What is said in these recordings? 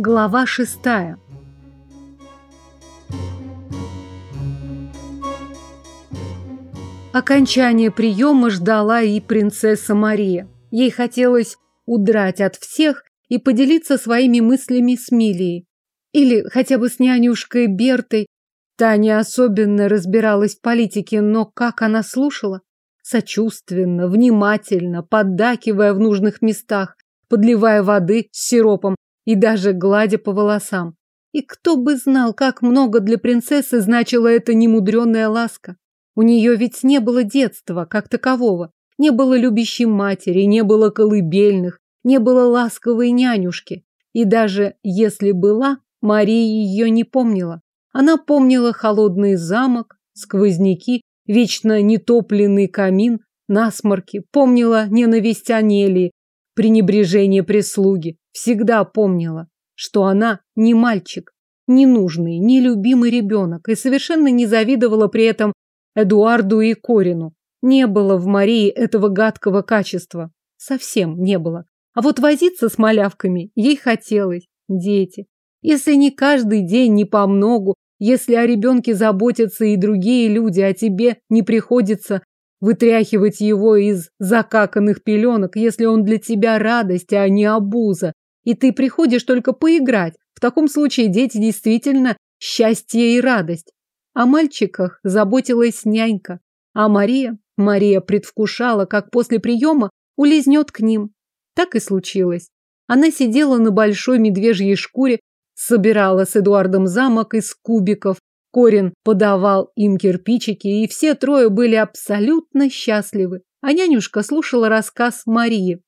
Глава шестая. Окончание приема ждала и принцесса Мария. Ей хотелось удрать от всех и поделиться своими мыслями с Милией. Или хотя бы с нянюшкой Бертой. Та не особенно разбиралась в политике, но как она слушала? Сочувственно, внимательно, поддакивая в нужных местах, подливая воды с сиропом и даже гладя по волосам. И кто бы знал, как много для принцессы значила эта немудренная ласка. У нее ведь не было детства, как такового. Не было любящей матери, не было колыбельных, не было ласковой нянюшки. И даже если была, Мария ее не помнила. Она помнила холодный замок, сквозняки, вечно нетопленный камин, насморки, помнила ненависть Анелии, пренебрежение прислуги, всегда помнила, что она не мальчик, ненужный, нелюбимый ребенок и совершенно не завидовала при этом Эдуарду и Корину. Не было в Марии этого гадкого качества. Совсем не было. А вот возиться с малявками ей хотелось. Дети. Если не каждый день, не по многу, если о ребенке заботятся и другие люди, а тебе не приходится вытряхивать его из закаканных пеленок, если он для тебя радость, а не обуза, и ты приходишь только поиграть, в таком случае дети действительно счастье и радость. О мальчиках заботилась нянька, а Мария, Мария предвкушала, как после приема улизнет к ним. Так и случилось. Она сидела на большой медвежьей шкуре, собирала с Эдуардом замок из кубиков, Корин подавал им кирпичики, и все трое были абсолютно счастливы. А нянюшка слушала рассказ Марии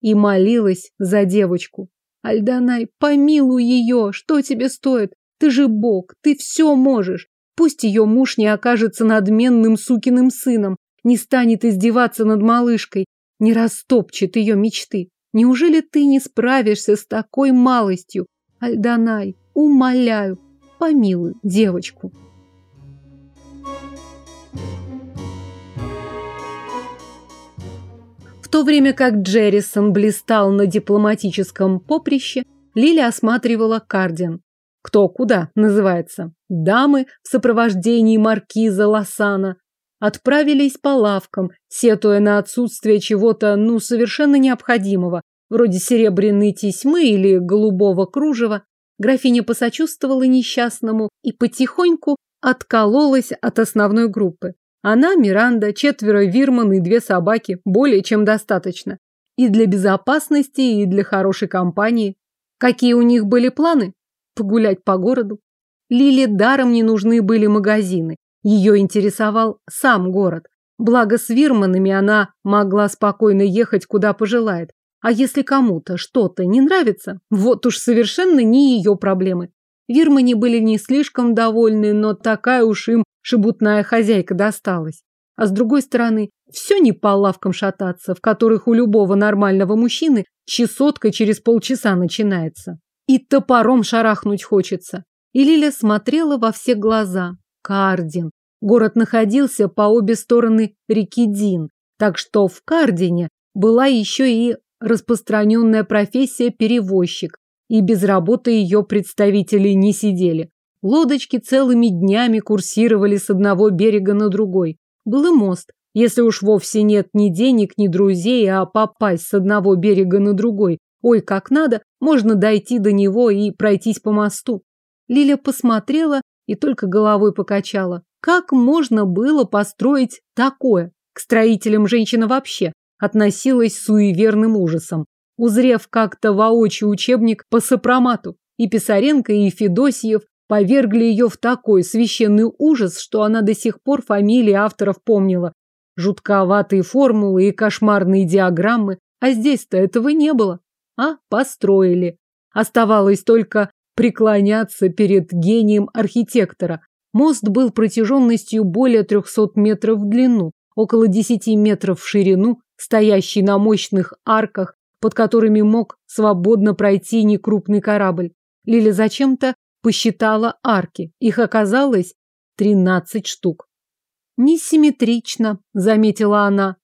и молилась за девочку. Альданай, помилуй ее, что тебе стоит? Ты же бог, ты все можешь. Пусть ее муж не окажется надменным сукиным сыном, не станет издеваться над малышкой, не растопчет ее мечты. Неужели ты не справишься с такой малостью? Альданай, умоляю, помилуй девочку. В то время как Джеррисон блистал на дипломатическом поприще, Лили осматривала Кардин. Кто куда, называется. Дамы в сопровождении маркиза Лосана отправились по лавкам, сетуя на отсутствие чего-то, ну, совершенно необходимого, вроде серебряной тесьмы или голубого кружева. Графиня посочувствовала несчастному и потихоньку откололась от основной группы. Она, Миранда, четверо вирман и две собаки, более чем достаточно. И для безопасности, и для хорошей компании. Какие у них были планы? погулять по городу. Лиле даром не нужны были магазины. Ее интересовал сам город. Благо с Вирманами она могла спокойно ехать, куда пожелает. А если кому-то что-то не нравится, вот уж совершенно не ее проблемы. Вирмане были не слишком довольны, но такая уж им шебутная хозяйка досталась. А с другой стороны, все не по лавкам шататься, в которых у любого нормального мужчины чесотка через полчаса начинается и топором шарахнуть хочется. И Лиля смотрела во все глаза. Кардин. Город находился по обе стороны реки Дин, так что в Кардине была еще и распространенная профессия перевозчик, и без работы ее представители не сидели. Лодочки целыми днями курсировали с одного берега на другой. Был и мост. Если уж вовсе нет ни денег, ни друзей, а попасть с одного берега на другой Ой, как надо, можно дойти до него и пройтись по мосту. Лиля посмотрела и только головой покачала. Как можно было построить такое? К строителям женщина вообще относилась с суеверным ужасом. Узрев как-то воочию учебник по сопромату, и Писаренко, и Федосиев повергли ее в такой священный ужас, что она до сих пор фамилии авторов помнила. Жутковатые формулы и кошмарные диаграммы, а здесь-то этого не было а построили. Оставалось только преклоняться перед гением архитектора. Мост был протяженностью более 300 метров в длину, около 10 метров в ширину, стоящий на мощных арках, под которыми мог свободно пройти некрупный корабль. Лиля зачем-то посчитала арки. Их оказалось 13 штук. «Несимметрично», — заметила она.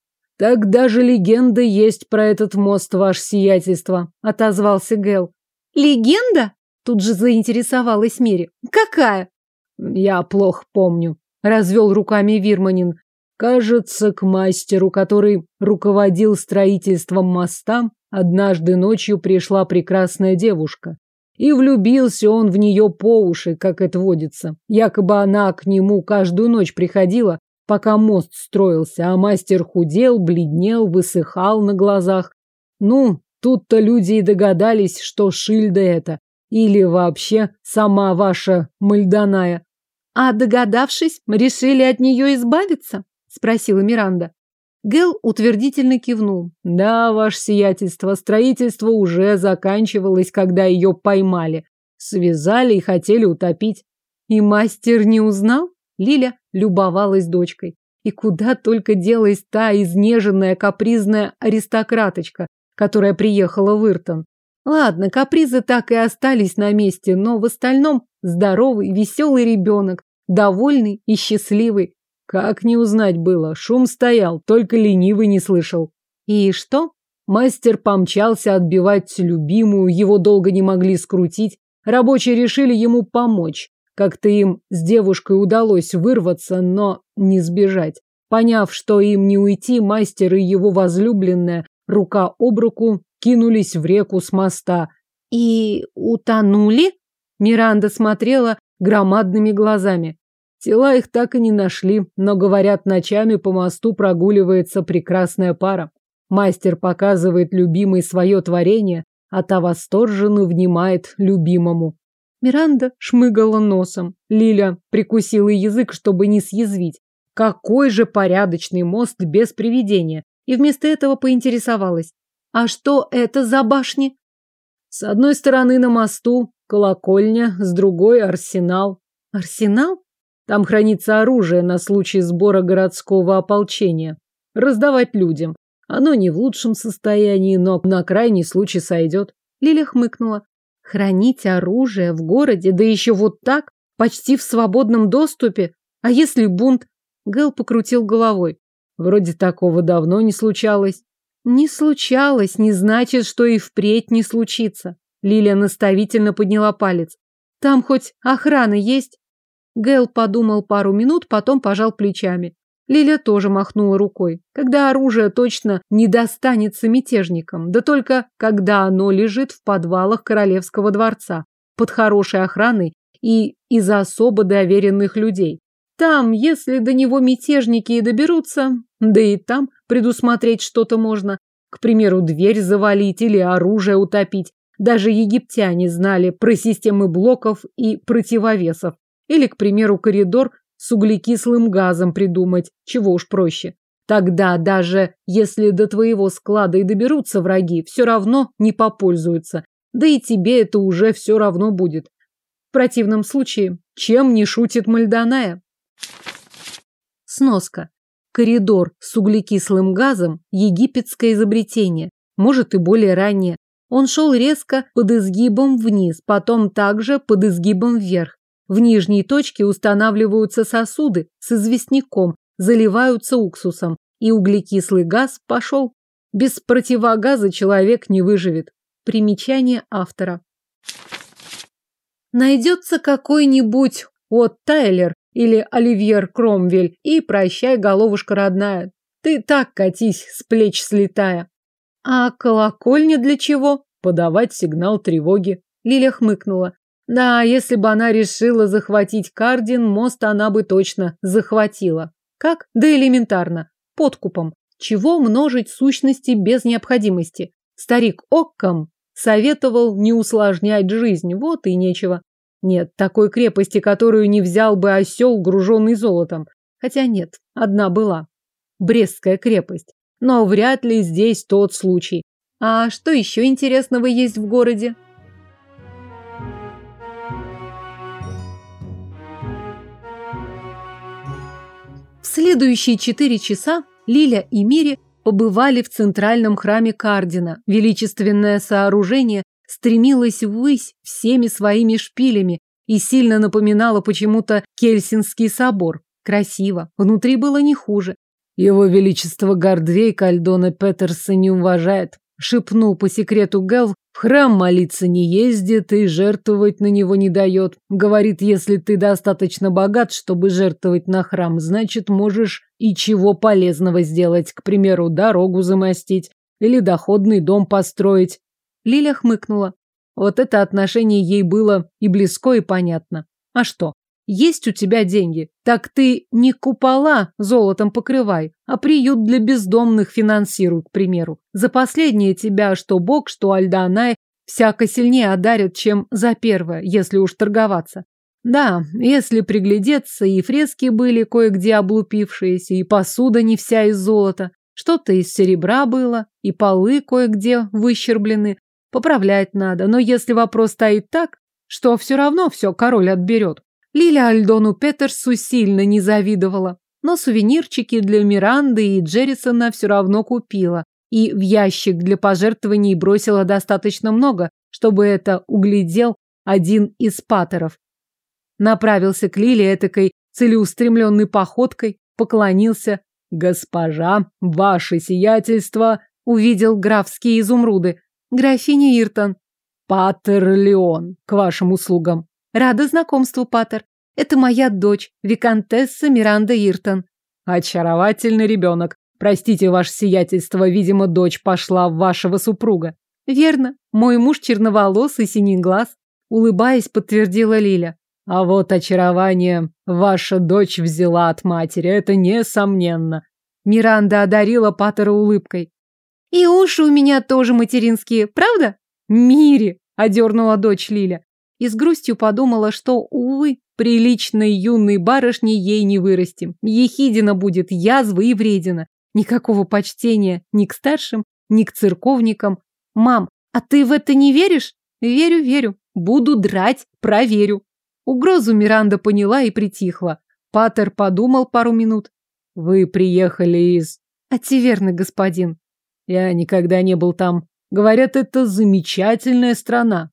Так даже легенда есть про этот мост, ваше сиятельство, отозвался Гел. Легенда? Тут же заинтересовалась Мири. Какая? Я плохо помню. Развел руками Вирманин. Кажется, к мастеру, который руководил строительством моста, однажды ночью пришла прекрасная девушка. И влюбился он в нее по уши, как это водится. Якобы она к нему каждую ночь приходила, пока мост строился, а мастер худел, бледнел, высыхал на глазах. Ну, тут-то люди и догадались, что Шильда это. Или вообще сама ваша Мальданая. А догадавшись, решили от нее избавиться? Спросила Миранда. Гел утвердительно кивнул. Да, ваше сиятельство, строительство уже заканчивалось, когда ее поймали. Связали и хотели утопить. И мастер не узнал? Лиля любовалась дочкой. И куда только делась та изнеженная капризная аристократочка, которая приехала в Иртон. Ладно, капризы так и остались на месте, но в остальном здоровый, веселый ребенок, довольный и счастливый. Как не узнать было, шум стоял, только ленивый не слышал. И что? Мастер помчался отбивать любимую, его долго не могли скрутить. Рабочие решили ему помочь. Как-то им с девушкой удалось вырваться, но не сбежать. Поняв, что им не уйти, мастер и его возлюбленная рука об руку кинулись в реку с моста. И утонули? Миранда смотрела громадными глазами. Тела их так и не нашли, но, говорят, ночами по мосту прогуливается прекрасная пара. Мастер показывает любимой свое творение, а та восторженно внимает любимому. Миранда шмыгала носом. Лиля прикусила язык, чтобы не съязвить. Какой же порядочный мост без привидения. И вместо этого поинтересовалась. А что это за башни? С одной стороны на мосту колокольня, с другой арсенал. Арсенал? Там хранится оружие на случай сбора городского ополчения. Раздавать людям. Оно не в лучшем состоянии, но на крайний случай сойдет. Лиля хмыкнула. Хранить оружие в городе, да еще вот так, почти в свободном доступе? А если бунт? Гэл покрутил головой. Вроде такого давно не случалось. Не случалось, не значит, что и впредь не случится. Лилия наставительно подняла палец. Там хоть охрана есть? Гэл подумал пару минут, потом пожал плечами. Лиля тоже махнула рукой. Когда оружие точно не достанется мятежникам, да только когда оно лежит в подвалах королевского дворца, под хорошей охраной и из особо доверенных людей. Там, если до него мятежники и доберутся, да и там предусмотреть что-то можно. К примеру, дверь завалить или оружие утопить. Даже египтяне знали про системы блоков и противовесов. Или, к примеру, коридор с углекислым газом придумать, чего уж проще. Тогда даже если до твоего склада и доберутся враги, все равно не попользуются. Да и тебе это уже все равно будет. В противном случае, чем не шутит Мальданая? Сноска. Коридор с углекислым газом – египетское изобретение, может и более раннее. Он шел резко под изгибом вниз, потом также под изгибом вверх. В нижней точке устанавливаются сосуды с известняком, заливаются уксусом, и углекислый газ пошел. Без противогаза человек не выживет. Примечание автора. Найдется какой-нибудь от Тайлер или Оливьер Кромвель и прощай, головушка родная. Ты так катись, с плеч слетая. А колокольня для чего? Подавать сигнал тревоги. Лиля хмыкнула. Да, если бы она решила захватить Кардин, мост она бы точно захватила. Как? Да элементарно. Подкупом. Чего множить сущности без необходимости? Старик Оккам советовал не усложнять жизнь, вот и нечего. Нет такой крепости, которую не взял бы осел, груженный золотом. Хотя нет, одна была. Брестская крепость. Но вряд ли здесь тот случай. А что еще интересного есть в городе? Следующие четыре часа Лиля и Мири побывали в центральном храме Кардина. Величественное сооружение стремилось ввысь всеми своими шпилями и сильно напоминало почему-то Кельсинский собор. Красиво. Внутри было не хуже. Его Величество Гордвей Кальдона Петерса не уважает, шепнул по секрету Гел, в храм молиться не ездит и жертвовать на него не дает. Говорит, если ты достаточно богат, чтобы жертвовать на храм, значит, можешь и чего полезного сделать, к примеру, дорогу замостить или доходный дом построить. Лиля хмыкнула. Вот это отношение ей было и близко, и понятно. А что? Есть у тебя деньги, так ты не купола золотом покрывай, а приют для бездомных финансируй, к примеру. За последнее тебя что Бог, что Альданай всяко сильнее одарят, чем за первое, если уж торговаться. Да, если приглядеться, и фрески были кое-где облупившиеся, и посуда не вся из золота, что-то из серебра было, и полы кое-где выщерблены. Поправлять надо, но если вопрос стоит так, что все равно все король отберет, Лиля Альдону Петерсу сильно не завидовала, но сувенирчики для Миранды и Джеррисона все равно купила и в ящик для пожертвований бросила достаточно много, чтобы это углядел один из патеров. Направился к Лиле этакой целеустремленной походкой, поклонился. «Госпожа, ваше сиятельство!» увидел графские изумруды. «Графиня Иртон». «Патер Леон, к вашим услугам». Рада знакомству, Паттер. Это моя дочь, виконтесса Миранда Иртон. Очаровательный ребенок. Простите, ваше сиятельство, видимо, дочь пошла в вашего супруга. Верно. Мой муж черноволосый, синий глаз. Улыбаясь, подтвердила Лиля. А вот очарование ваша дочь взяла от матери, это несомненно. Миранда одарила Паттера улыбкой. И уши у меня тоже материнские, правда? Мири, одернула дочь Лиля и с грустью подумала, что, увы, приличной юной барышни ей не вырасти. Ехидина будет язва и вредина. Никакого почтения ни к старшим, ни к церковникам. Мам, а ты в это не веришь? Верю, верю. Буду драть, проверю. Угрозу Миранда поняла и притихла. Патер подумал пару минут. Вы приехали из... Отиверный господин. Я никогда не был там. Говорят, это замечательная страна.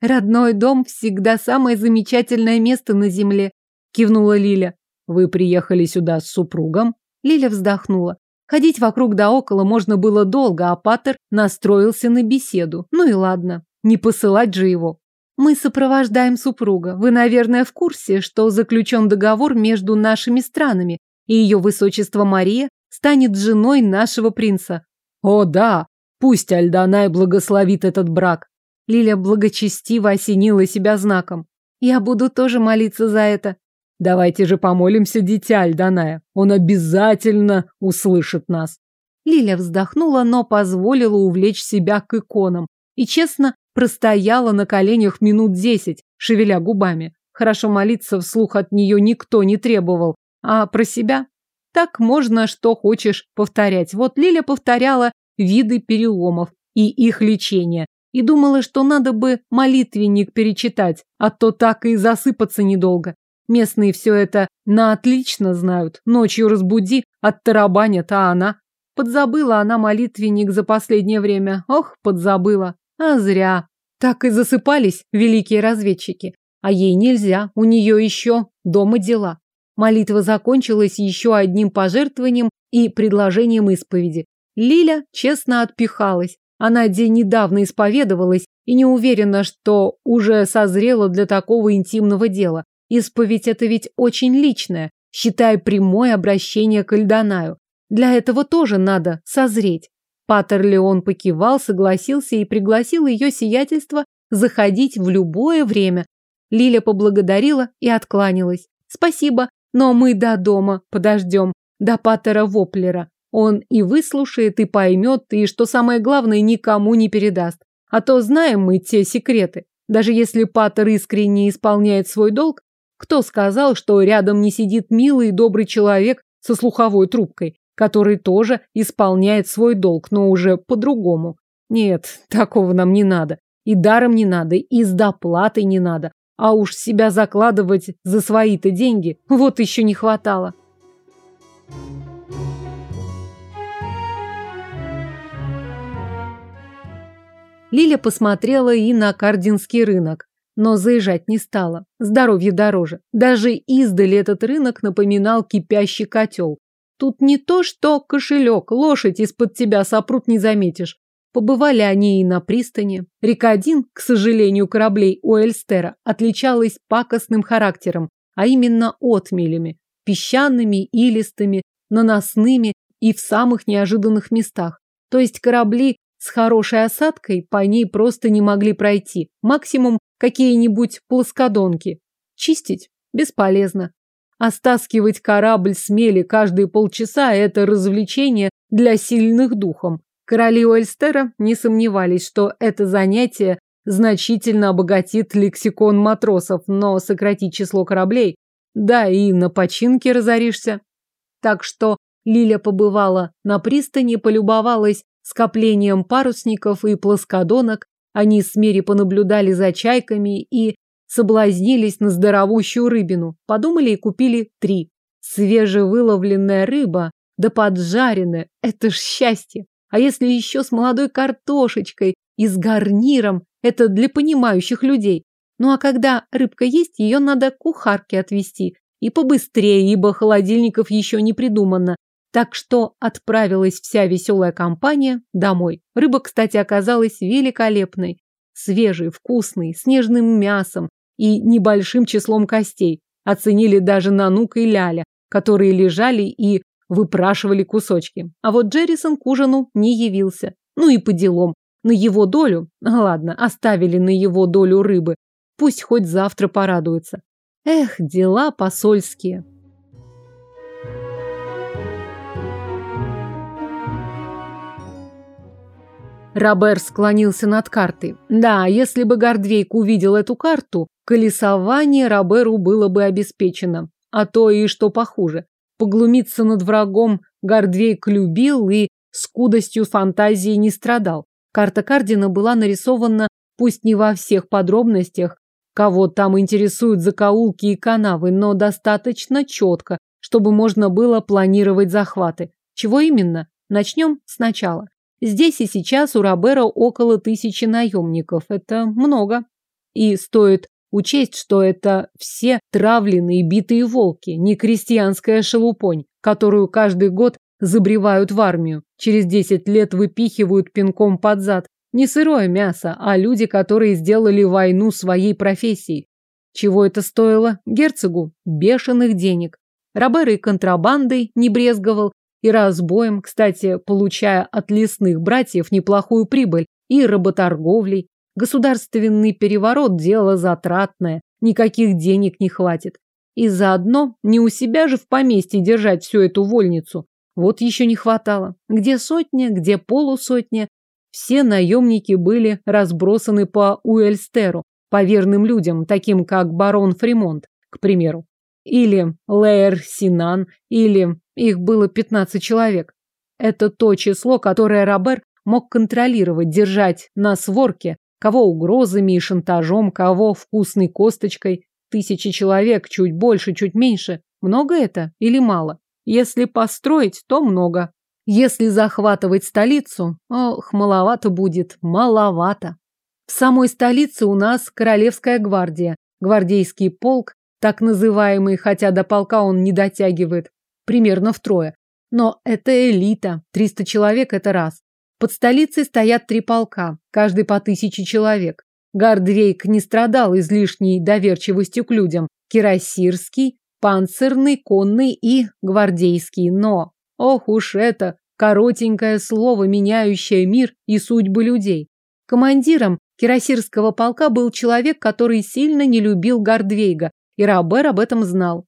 Родной дом всегда самое замечательное место на земле, кивнула Лиля. Вы приехали сюда с супругом? Лиля вздохнула. Ходить вокруг да около можно было долго, а Паттер настроился на беседу. Ну и ладно, не посылать же его. Мы сопровождаем супруга. Вы, наверное, в курсе, что заключен договор между нашими странами, и ее высочество Мария станет женой нашего принца. О, да, пусть Альданай благословит этот брак. Лиля благочестиво осенила себя знаком. Я буду тоже молиться за это. Давайте же помолимся дитя Альданая. Он обязательно услышит нас. Лиля вздохнула, но позволила увлечь себя к иконам. И, честно, простояла на коленях минут десять, шевеля губами. Хорошо молиться вслух от нее никто не требовал. А про себя? Так можно, что хочешь, повторять. Вот Лиля повторяла виды переломов и их лечение и думала, что надо бы молитвенник перечитать, а то так и засыпаться недолго. Местные все это на отлично знают. Ночью разбуди, оттарабанят, а она... Подзабыла она молитвенник за последнее время. Ох, подзабыла. А зря. Так и засыпались великие разведчики. А ей нельзя, у нее еще дома дела. Молитва закончилась еще одним пожертвованием и предложением исповеди. Лиля честно отпихалась, она день недавно исповедовалась и не уверена, что уже созрела для такого интимного дела. Исповедь это ведь очень личное, считай прямое обращение к Альдонаю. Для этого тоже надо созреть. Патер Леон покивал, согласился и пригласил ее сиятельство заходить в любое время. Лиля поблагодарила и откланялась. Спасибо, но мы до дома подождем, до Патера Воплера. Он и выслушает, и поймет, и, что самое главное, никому не передаст. А то знаем мы те секреты. Даже если Паттер искренне исполняет свой долг, кто сказал, что рядом не сидит милый и добрый человек со слуховой трубкой, который тоже исполняет свой долг, но уже по-другому? Нет, такого нам не надо. И даром не надо, и с доплатой не надо. А уж себя закладывать за свои-то деньги, вот еще не хватало. Лиля посмотрела и на Кардинский рынок, но заезжать не стала. Здоровье дороже. Даже издали этот рынок напоминал кипящий котел. Тут не то, что кошелек, лошадь из-под тебя сопрут не заметишь. Побывали они и на пристани. Река Один, к сожалению, кораблей у Эльстера отличалась пакостным характером, а именно отмелями, песчаными, илистыми, наносными и в самых неожиданных местах. То есть корабли с хорошей осадкой по ней просто не могли пройти. Максимум какие-нибудь плоскодонки. Чистить бесполезно. А стаскивать корабль с мели каждые полчаса – это развлечение для сильных духом. Короли Уэльстера не сомневались, что это занятие значительно обогатит лексикон матросов, но сократить число кораблей, да и на починке разоришься. Так что Лиля побывала на пристани, полюбовалась скоплением парусников и плоскодонок, они с Мери понаблюдали за чайками и соблазнились на здоровущую рыбину. Подумали и купили три. Свежевыловленная рыба, да поджаренная – это ж счастье. А если еще с молодой картошечкой и с гарниром, это для понимающих людей. Ну а когда рыбка есть, ее надо кухарке отвезти. И побыстрее, ибо холодильников еще не придумано. Так что отправилась вся веселая компания домой. Рыба, кстати, оказалась великолепной. Свежей, вкусной, с нежным мясом и небольшим числом костей. Оценили даже Нанук и Ляля, которые лежали и выпрашивали кусочки. А вот Джеррисон к ужину не явился. Ну и по делам. На его долю, ладно, оставили на его долю рыбы. Пусть хоть завтра порадуется. Эх, дела посольские. Робер склонился над картой. Да, если бы Гордвейк увидел эту карту, колесование Роберу было бы обеспечено. А то и что похуже. Поглумиться над врагом Гордвейк любил и скудостью фантазии не страдал. Карта Кардина была нарисована, пусть не во всех подробностях, кого там интересуют закоулки и канавы, но достаточно четко, чтобы можно было планировать захваты. Чего именно? Начнем сначала. Здесь и сейчас у Робера около тысячи наемников. Это много. И стоит учесть, что это все травленные битые волки, не крестьянская шелупонь, которую каждый год забревают в армию. Через десять лет выпихивают пинком под зад. Не сырое мясо, а люди, которые сделали войну своей профессией. Чего это стоило? Герцогу бешеных денег. Робер и контрабандой не брезговал, и разбоем, кстати, получая от лесных братьев неплохую прибыль, и работорговлей. Государственный переворот – дело затратное, никаких денег не хватит. И заодно не у себя же в поместье держать всю эту вольницу. Вот еще не хватало. Где сотня, где полусотня. Все наемники были разбросаны по Уэльстеру, по верным людям, таким как барон Фримонт, к примеру. Или Лэйр Синан, или их было 15 человек. Это то число, которое Робер мог контролировать, держать на сворке, кого угрозами и шантажом, кого вкусной косточкой. Тысячи человек, чуть больше, чуть меньше. Много это или мало? Если построить, то много. Если захватывать столицу, ох, маловато будет, маловато. В самой столице у нас Королевская гвардия, гвардейский полк, так называемый, хотя до полка он не дотягивает, примерно втрое. Но это элита, 300 человек – это раз. Под столицей стоят три полка, каждый по тысяче человек. Гардвейк не страдал излишней доверчивостью к людям. Кирасирский, панцирный, конный и гвардейский. Но, ох уж это, коротенькое слово, меняющее мир и судьбы людей. Командиром кирасирского полка был человек, который сильно не любил Гардвейга и Робер об этом знал.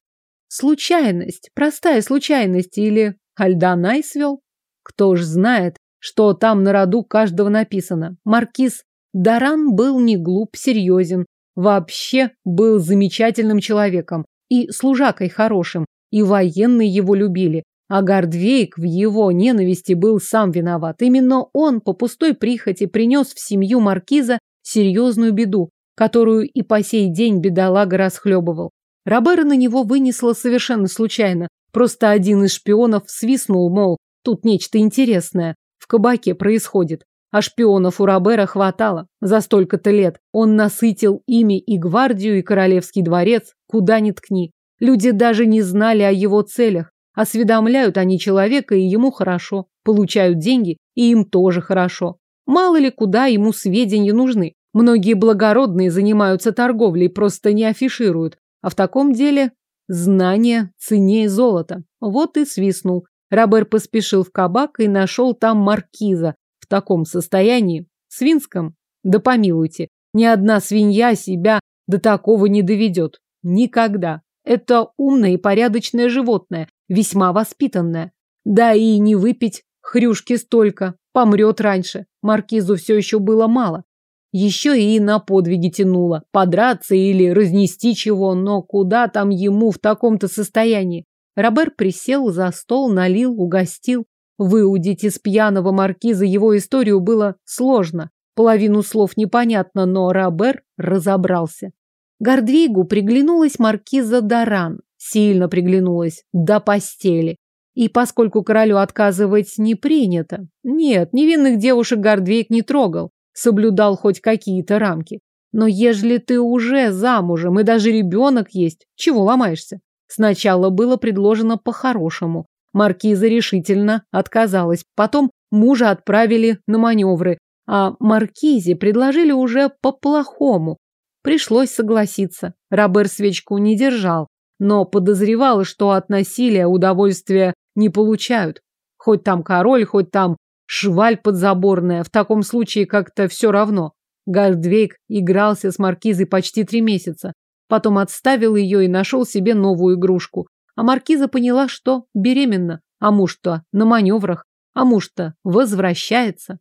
Случайность, простая случайность или Альданай свел? Кто ж знает, что там на роду каждого написано. Маркиз Даран был не глуп, серьезен, вообще был замечательным человеком и служакой хорошим, и военные его любили. А Гардвейк в его ненависти был сам виноват. Именно он по пустой прихоти принес в семью маркиза серьезную беду, которую и по сей день бедолага расхлебывал. Робера на него вынесло совершенно случайно. Просто один из шпионов свистнул, мол, тут нечто интересное в кабаке происходит. А шпионов у Робера хватало. За столько-то лет он насытил ими и гвардию, и королевский дворец, куда ни ткни. Люди даже не знали о его целях. Осведомляют они человека, и ему хорошо. Получают деньги, и им тоже хорошо. Мало ли куда ему сведения нужны. Многие благородные занимаются торговлей, просто не афишируют. А в таком деле знание ценнее золота. Вот и свистнул. Робер поспешил в кабак и нашел там маркиза в таком состоянии, свинском. Да помилуйте, ни одна свинья себя до такого не доведет. Никогда. Это умное и порядочное животное, весьма воспитанное. Да и не выпить хрюшки столько, помрет раньше. Маркизу все еще было мало. Еще и на подвиги тянуло, подраться или разнести чего, но куда там ему в таком-то состоянии? Робер присел за стол, налил, угостил. Выудить из пьяного маркиза его историю было сложно. Половину слов непонятно, но Робер разобрался. Гордвигу приглянулась маркиза Даран. Сильно приглянулась. До постели. И поскольку королю отказывать не принято, нет, невинных девушек Гордвейк не трогал, соблюдал хоть какие-то рамки. Но ежели ты уже замужем и даже ребенок есть, чего ломаешься? Сначала было предложено по-хорошему. Маркиза решительно отказалась. Потом мужа отправили на маневры, а Маркизе предложили уже по-плохому. Пришлось согласиться. Робер свечку не держал, но подозревал, что от насилия удовольствия не получают. Хоть там король, хоть там шваль подзаборная, в таком случае как-то все равно. Гардвейк игрался с маркизой почти три месяца. Потом отставил ее и нашел себе новую игрушку. А маркиза поняла, что беременна. А муж-то на маневрах. А муж-то возвращается.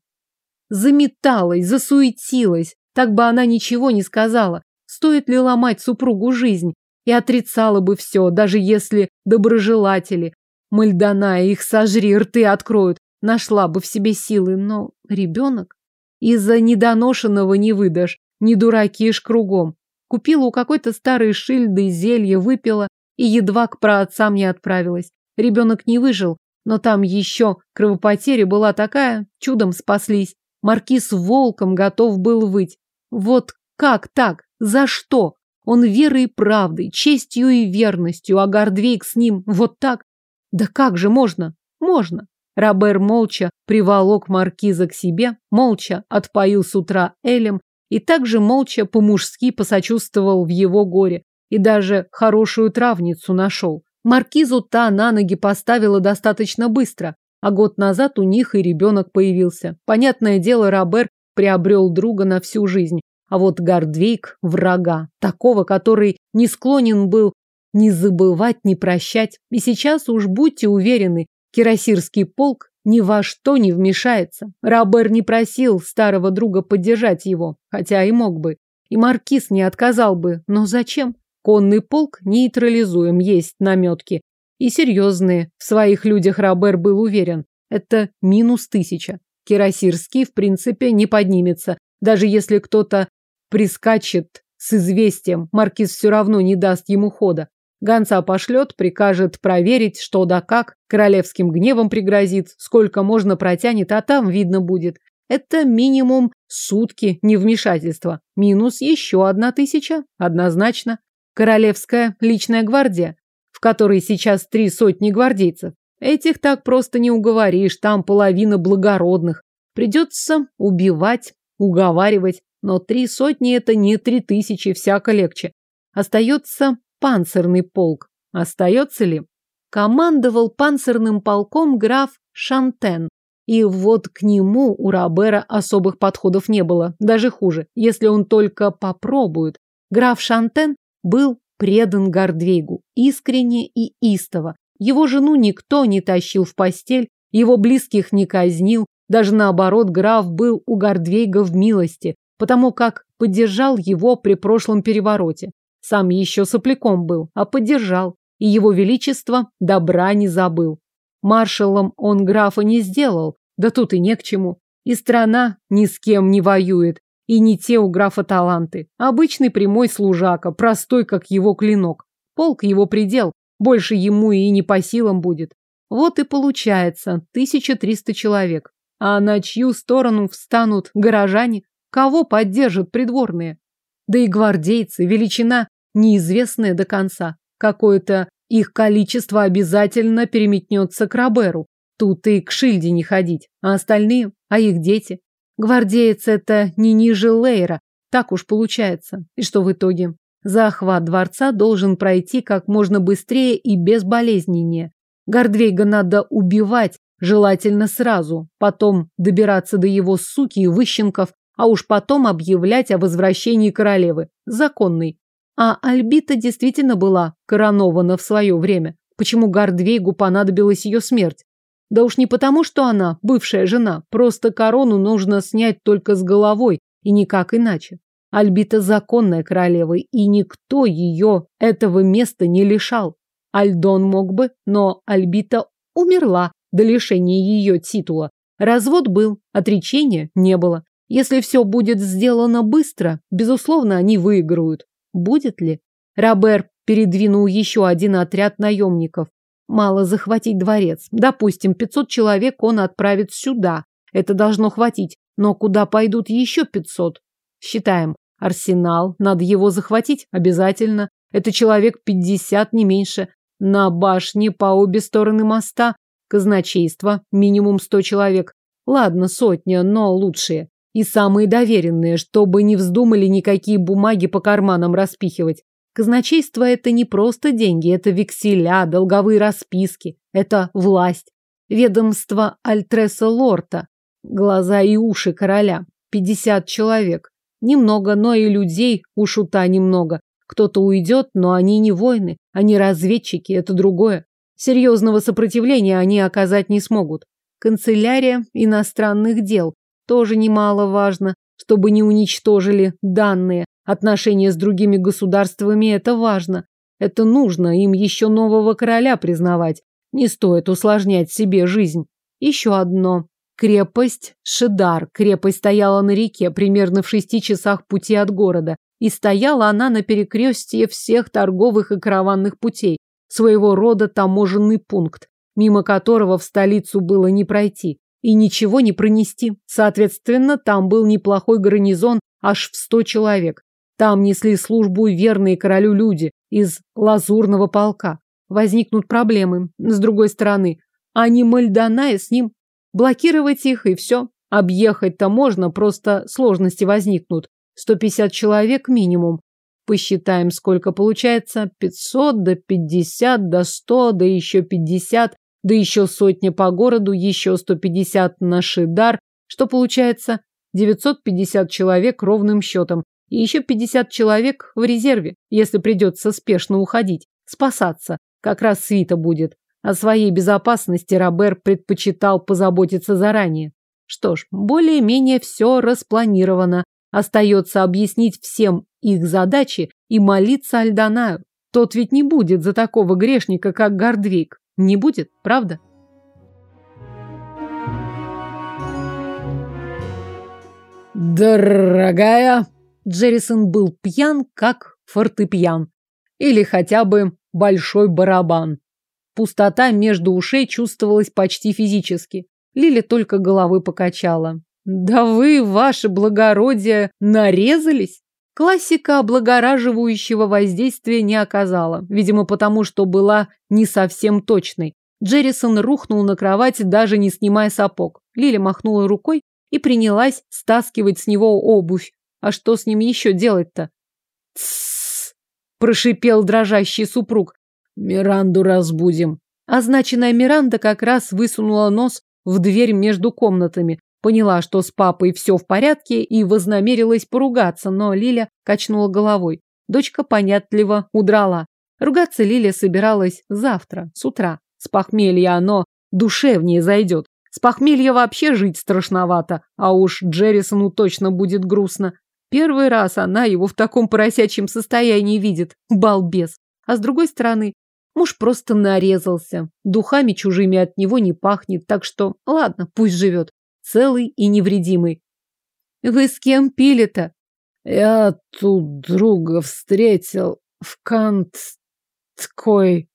Заметалась, засуетилась. Так бы она ничего не сказала. Стоит ли ломать супругу жизнь? И отрицала бы все, даже если доброжелатели. Мальдана, их сожри, рты откроют. Нашла бы в себе силы, но ребенок? Из-за недоношенного не выдашь. Не дуракишь кругом. Купила у какой-то старой шильды зелье, выпила и едва к праотцам не отправилась. Ребенок не выжил, но там еще кровопотеря была такая, чудом спаслись. Маркиз волком готов был выть. Вот как так? За что? Он верой и правдой, честью и верностью, а Гордвейк с ним вот так? Да как же можно? Можно. Робер молча приволок маркиза к себе, молча отпоил с утра Элем и также молча по-мужски посочувствовал в его горе и даже хорошую травницу нашел. Маркизу та на ноги поставила достаточно быстро, а год назад у них и ребенок появился. Понятное дело, Робер приобрел друга на всю жизнь, а вот Гардвейк – врага, такого, который не склонен был ни забывать, ни прощать. И сейчас уж будьте уверены, кирасирский полк ни во что не вмешается. Рабер не просил старого друга поддержать его, хотя и мог бы. И маркиз не отказал бы, но зачем? Конный полк нейтрализуем, есть наметки. И серьезные. В своих людях Рабер был уверен. Это минус тысяча. Кирасирский, в принципе, не поднимется. Даже если кто-то прискачет с известием, маркиз все равно не даст ему хода. Гонца пошлет, прикажет проверить, что да как, королевским гневом пригрозит, сколько можно протянет, а там видно будет. Это минимум сутки невмешательства. Минус еще одна тысяча, однозначно. Королевская личная гвардия, в которой сейчас три сотни гвардейцев. Этих так просто не уговоришь, там половина благородных. Придется убивать, уговаривать, но три сотни это не три тысячи, всяко легче. Остается панцирный полк. Остается ли? Командовал панцирным полком граф Шантен. И вот к нему у Робера особых подходов не было. Даже хуже, если он только попробует. Граф Шантен был предан Гордвейгу, искренне и истово. Его жену никто не тащил в постель, его близких не казнил, даже наоборот, граф был у Гордвейга в милости, потому как поддержал его при прошлом перевороте. Сам еще сопляком был, а поддержал. И его величество добра не забыл. Маршалом он графа не сделал, да тут и не к чему. И страна ни с кем не воюет, и не те у графа таланты. Обычный прямой служака, простой, как его клинок. Полк его предел, больше ему и не по силам будет. Вот и получается 1300 человек. А на чью сторону встанут горожане? Кого поддержат придворные? Да и гвардейцы, величина неизвестная до конца. Какое-то их количество обязательно переметнется к Роберу. Тут и к Шильде не ходить. А остальные? А их дети? Гвардеец это не ниже Лейра, так уж получается. И что в итоге? Захват дворца должен пройти как можно быстрее и безболезненнее. Гордвейга надо убивать, желательно сразу, потом добираться до его суки и выщенков, а уж потом объявлять о возвращении королевы, законной. А Альбита действительно была коронована в свое время. Почему Гордвейгу понадобилась ее смерть? Да уж не потому, что она бывшая жена, просто корону нужно снять только с головой и никак иначе. Альбита законная королева, и никто ее этого места не лишал. Альдон мог бы, но Альбита умерла до лишения ее титула. Развод был, отречения не было. Если все будет сделано быстро, безусловно, они выиграют. Будет ли? Робер передвинул еще один отряд наемников. Мало захватить дворец. Допустим, 500 человек он отправит сюда. Это должно хватить. Но куда пойдут еще 500? Считаем. Арсенал. Надо его захватить обязательно. Это человек 50, не меньше. На башне по обе стороны моста. Казначейство. Минимум 100 человек. Ладно, сотня, но лучшие. И самые доверенные, чтобы не вздумали никакие бумаги по карманам распихивать. Казначейство – это не просто деньги, это векселя, долговые расписки, это власть. Ведомство Альтреса Лорта, глаза и уши короля, 50 человек. Немного, но и людей у шута немного. Кто-то уйдет, но они не воины, они разведчики, это другое. Серьезного сопротивления они оказать не смогут. Канцелярия иностранных дел, тоже немаловажно, чтобы не уничтожили данные. Отношения с другими государствами – это важно. Это нужно им еще нового короля признавать. Не стоит усложнять себе жизнь. Еще одно. Крепость Шедар. Крепость стояла на реке, примерно в шести часах пути от города. И стояла она на перекрестье всех торговых и караванных путей. Своего рода таможенный пункт, мимо которого в столицу было не пройти и ничего не пронести. Соответственно, там был неплохой гарнизон аж в сто человек. Там несли службу верные королю люди из лазурного полка. Возникнут проблемы. С другой стороны, не Мальдоная с ним. Блокировать их и все. Объехать-то можно, просто сложности возникнут. 150 человек минимум. Посчитаем, сколько получается. 500, до 50, до 100, да еще 50. Да еще сотня по городу, еще 150 на Шидар, что получается 950 человек ровным счетом. И еще 50 человек в резерве, если придется спешно уходить, спасаться. Как раз свита будет. О своей безопасности Робер предпочитал позаботиться заранее. Что ж, более-менее все распланировано. Остается объяснить всем их задачи и молиться Альдонаю. Тот ведь не будет за такого грешника, как Гордвейк. Не будет, правда? Дорогая, Джеррисон был пьян, как фортепьян. Или хотя бы большой барабан. Пустота между ушей чувствовалась почти физически. Лили только головой покачала. «Да вы, ваше благородие, нарезались?» Классика облагораживающего воздействия не оказала, видимо, потому что была не совсем точной. Джеррисон рухнул на кровать, даже не снимая сапог. Лиля махнула рукой и принялась стаскивать с него обувь. А что с ним еще делать-то? «Тссс!» – прошипел дрожащий супруг. «Миранду разбудим». Означенная Миранда как раз высунула нос в дверь между комнатами, Поняла, что с папой все в порядке и вознамерилась поругаться, но Лиля качнула головой. Дочка понятливо удрала. Ругаться Лиля собиралась завтра, с утра. С похмелья оно душевнее зайдет. С похмелья вообще жить страшновато, а уж Джеррисону точно будет грустно. Первый раз она его в таком поросячьем состоянии видит. Балбес. А с другой стороны, муж просто нарезался. Духами чужими от него не пахнет, так что ладно, пусть живет целый и невредимый. Вы с кем пили-то? Я тут друга встретил в кант такой.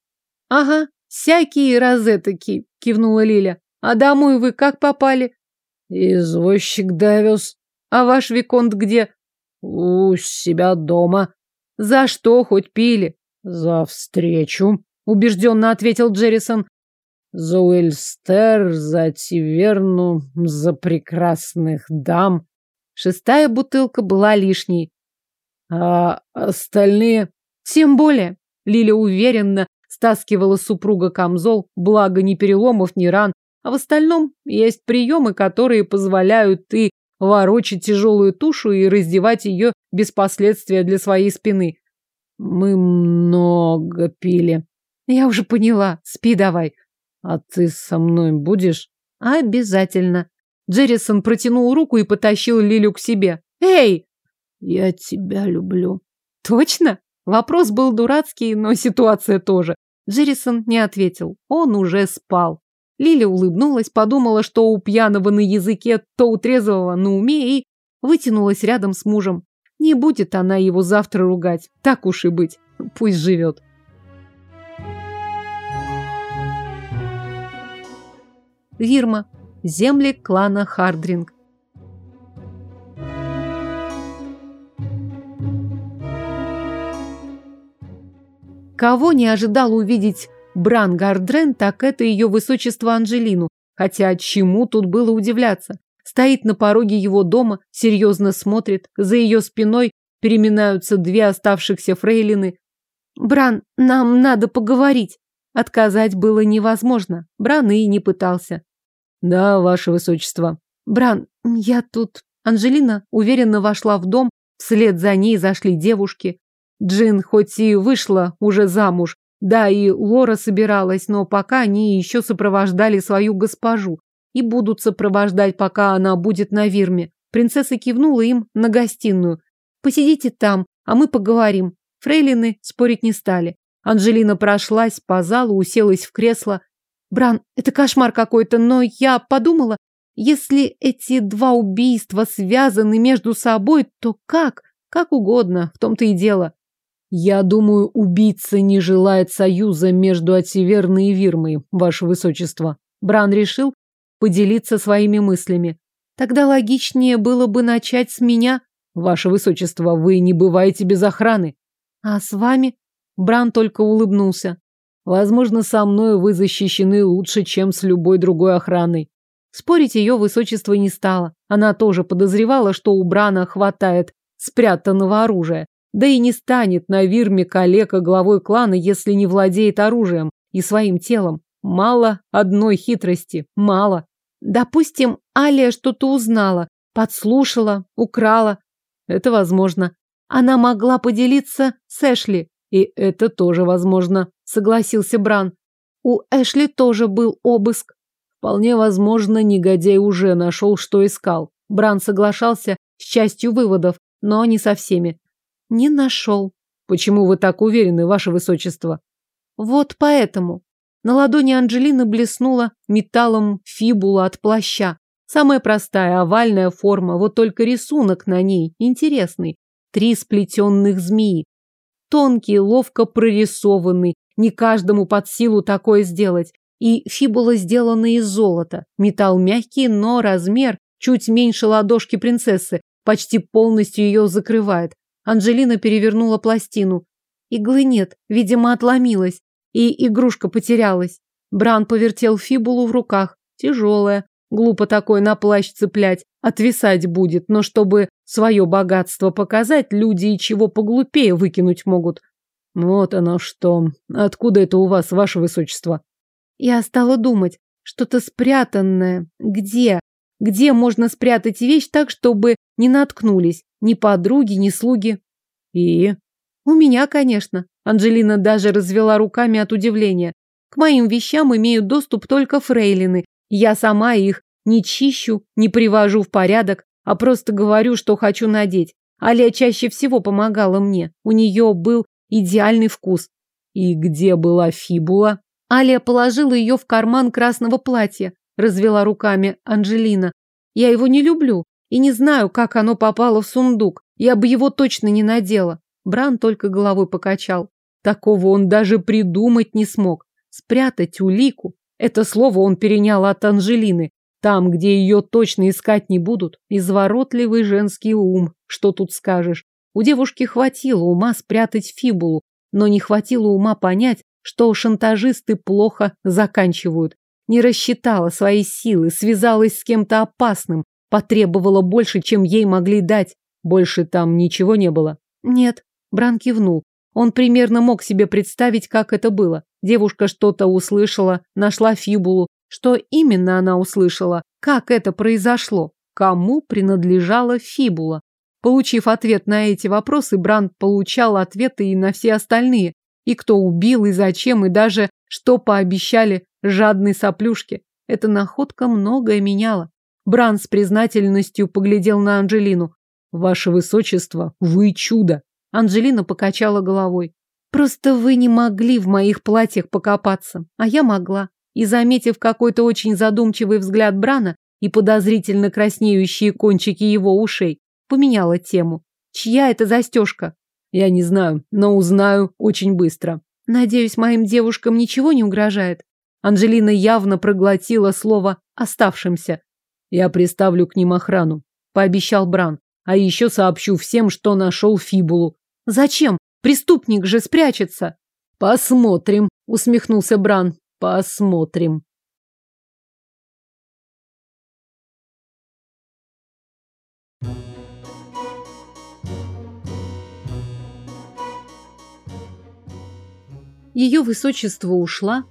Ага, всякие розетки, кивнула Лиля. А домой вы как попали? Извозчик довез. А ваш виконт где? У себя дома. За что хоть пили? За встречу, убежденно ответил Джеррисон. За Уэльстер, за Тиверну, за прекрасных дам. Шестая бутылка была лишней. А остальные... Тем более. Лиля уверенно стаскивала супруга камзол, благо ни переломов, ни ран. А в остальном есть приемы, которые позволяют и ворочать тяжелую тушу и раздевать ее без последствия для своей спины. Мы много пили. Я уже поняла. Спи давай. А ты со мной будешь? Обязательно. Джеррисон протянул руку и потащил Лилю к себе. Эй! Я тебя люблю. Точно? Вопрос был дурацкий, но ситуация тоже. Джеррисон не ответил. Он уже спал. Лиля улыбнулась, подумала, что у пьяного на языке, то у трезвого на уме, и вытянулась рядом с мужем. Не будет она его завтра ругать. Так уж и быть. Пусть живет. Вирма. Земли клана Хардринг. Кого не ожидал увидеть Бран Гардрен, так это ее высочество Анжелину. Хотя чему тут было удивляться? Стоит на пороге его дома, серьезно смотрит, за ее спиной переминаются две оставшихся фрейлины. «Бран, нам надо поговорить». Отказать было невозможно. Бран и не пытался. «Да, ваше высочество». «Бран, я тут...» Анжелина уверенно вошла в дом, вслед за ней зашли девушки. Джин хоть и вышла уже замуж, да и Лора собиралась, но пока они еще сопровождали свою госпожу и будут сопровождать, пока она будет на Вирме. Принцесса кивнула им на гостиную. «Посидите там, а мы поговорим». Фрейлины спорить не стали. Анжелина прошлась по залу, уселась в кресло. «Бран, это кошмар какой-то, но я подумала, если эти два убийства связаны между собой, то как? Как угодно, в том-то и дело. Я думаю, убийца не желает союза между Ативерной и Вирмой, ваше высочество. Бран решил поделиться своими мыслями. Тогда логичнее было бы начать с меня. Ваше высочество, вы не бываете без охраны. А с вами? Бран только улыбнулся. Возможно, со мной вы защищены лучше, чем с любой другой охраной. Спорить ее высочество не стало. Она тоже подозревала, что у Брана хватает спрятанного оружия. Да и не станет на Вирме калека главой клана, если не владеет оружием и своим телом. Мало одной хитрости, мало. Допустим, Алия что-то узнала, подслушала, украла. Это возможно. Она могла поделиться с Эшли. И это тоже возможно, согласился Бран. У Эшли тоже был обыск. Вполне возможно, негодяй уже нашел, что искал. Бран соглашался с частью выводов, но не со всеми. Не нашел. Почему вы так уверены, ваше высочество? Вот поэтому. На ладони Анжелины блеснула металлом фибула от плаща. Самая простая овальная форма, вот только рисунок на ней интересный. Три сплетенных змеи. Тонкий, ловко прорисованный. Не каждому под силу такое сделать. И фибула сделана из золота. Металл мягкий, но размер чуть меньше ладошки принцессы. Почти полностью ее закрывает. Анжелина перевернула пластину. Иглы нет, видимо, отломилась. И игрушка потерялась. Бран повертел фибулу в руках. Тяжелая. Глупо такой на плащ цеплять. Отвисать будет, но чтобы свое богатство показать, люди и чего поглупее выкинуть могут. Вот оно что. Откуда это у вас, ваше высочество? Я стала думать. Что-то спрятанное. Где? Где можно спрятать вещь так, чтобы не наткнулись? Ни подруги, ни слуги. И? У меня, конечно. Анжелина даже развела руками от удивления. К моим вещам имеют доступ только фрейлины. Я сама их не чищу, не привожу в порядок, а просто говорю, что хочу надеть. Алия чаще всего помогала мне. У нее был идеальный вкус. И где была фибула? Алия положила ее в карман красного платья, развела руками Анжелина. Я его не люблю, и не знаю, как оно попало в сундук. Я бы его точно не надела. Бран только головой покачал. Такого он даже придумать не смог. Спрятать улику. Это слово он перенял от Анжелины. Там, где ее точно искать не будут. Изворотливый женский ум. Что тут скажешь? У девушки хватило ума спрятать фибулу, но не хватило ума понять, что шантажисты плохо заканчивают. Не рассчитала свои силы, связалась с кем-то опасным, потребовала больше, чем ей могли дать. Больше там ничего не было? Нет. Бран кивнул. Он примерно мог себе представить, как это было. Девушка что-то услышала, нашла фибулу. Что именно она услышала? Как это произошло? Кому принадлежала фибула? Получив ответ на эти вопросы, Бранд получал ответы и на все остальные. И кто убил, и зачем, и даже что пообещали жадной соплюшке. Эта находка многое меняла. Бран с признательностью поглядел на Анжелину. «Ваше высочество, вы чудо!» Анжелина покачала головой. «Просто вы не могли в моих платьях покопаться, а я могла». И, заметив какой-то очень задумчивый взгляд Брана и подозрительно краснеющие кончики его ушей, Поменяла тему. Чья это застежка? Я не знаю, но узнаю очень быстро. Надеюсь, моим девушкам ничего не угрожает. Анжелина явно проглотила слово «оставшимся». Я приставлю к ним охрану, пообещал Бран. А еще сообщу всем, что нашел Фибулу. Зачем? Преступник же спрячется. Посмотрим, усмехнулся Бран. Посмотрим. Ее высочество ушла,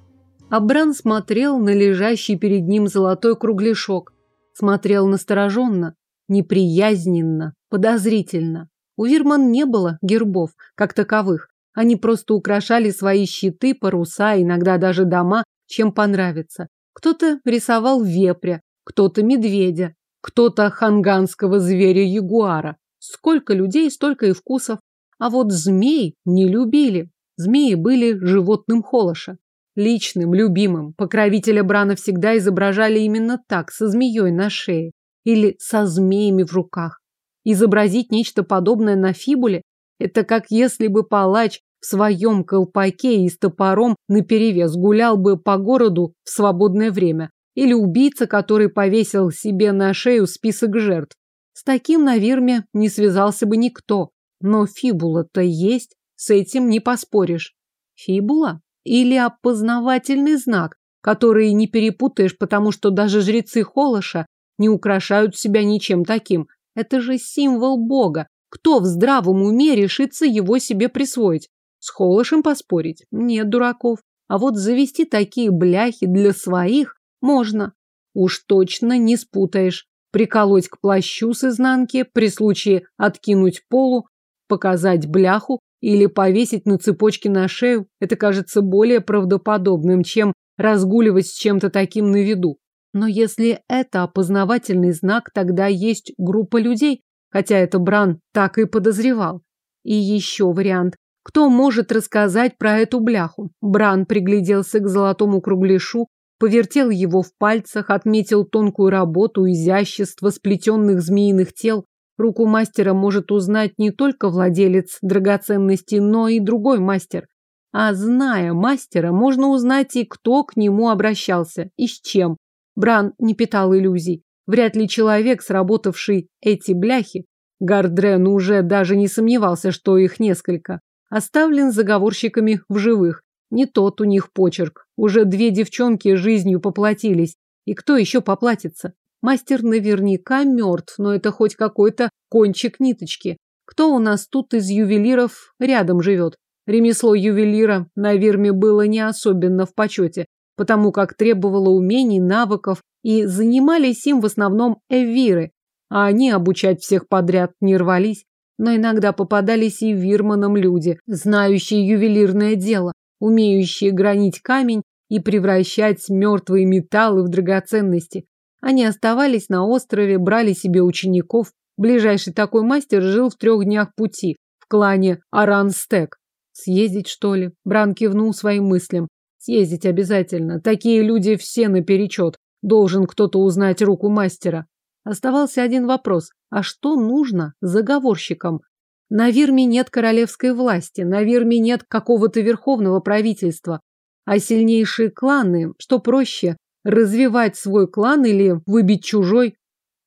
а Бран смотрел на лежащий перед ним золотой кругляшок. Смотрел настороженно, неприязненно, подозрительно. У Вирман не было гербов, как таковых. Они просто украшали свои щиты, паруса, иногда даже дома, чем понравится. Кто-то рисовал вепря, кто-то медведя, кто-то ханганского зверя-ягуара. Сколько людей, столько и вкусов. А вот змей не любили. Змеи были животным Холоша. Личным, любимым. Покровителя Брана всегда изображали именно так, со змеей на шее. Или со змеями в руках. Изобразить нечто подобное на фибуле – это как если бы палач в своем колпаке и с топором наперевес гулял бы по городу в свободное время. Или убийца, который повесил себе на шею список жертв. С таким на Вирме не связался бы никто. Но фибула-то есть. С этим не поспоришь. Фибула? Или опознавательный знак, который не перепутаешь, потому что даже жрецы Холоша не украшают себя ничем таким. Это же символ бога. Кто в здравом уме решится его себе присвоить? С Холошем поспорить? Нет дураков. А вот завести такие бляхи для своих можно. Уж точно не спутаешь. Приколоть к плащу с изнанки, при случае откинуть полу, показать бляху, или повесить на цепочке на шею, это кажется более правдоподобным, чем разгуливать с чем-то таким на виду. Но если это опознавательный знак, тогда есть группа людей, хотя это Бран так и подозревал. И еще вариант. Кто может рассказать про эту бляху? Бран пригляделся к золотому кругляшу, повертел его в пальцах, отметил тонкую работу, изящество сплетенных змеиных тел, Руку мастера может узнать не только владелец драгоценности, но и другой мастер. А зная мастера, можно узнать и кто к нему обращался, и с чем. Бран не питал иллюзий. Вряд ли человек, сработавший эти бляхи, Гардрен уже даже не сомневался, что их несколько, оставлен заговорщиками в живых. Не тот у них почерк. Уже две девчонки жизнью поплатились. И кто еще поплатится? Мастер наверняка мертв, но это хоть какой-то кончик ниточки. Кто у нас тут из ювелиров рядом живет? Ремесло ювелира на Вирме было не особенно в почете, потому как требовало умений, навыков, и занимались им в основном эвиры, а они обучать всех подряд не рвались. Но иногда попадались и вирманам люди, знающие ювелирное дело, умеющие гранить камень и превращать мертвые металлы в драгоценности. Они оставались на острове, брали себе учеников. Ближайший такой мастер жил в трех днях пути, в клане Аранстек. Съездить, что ли? Бран кивнул своим мыслям. Съездить обязательно. Такие люди все наперечет. Должен кто-то узнать руку мастера. Оставался один вопрос. А что нужно заговорщикам? На Вирме нет королевской власти, на Вирме нет какого-то верховного правительства. А сильнейшие кланы, что проще, развивать свой клан или выбить чужой,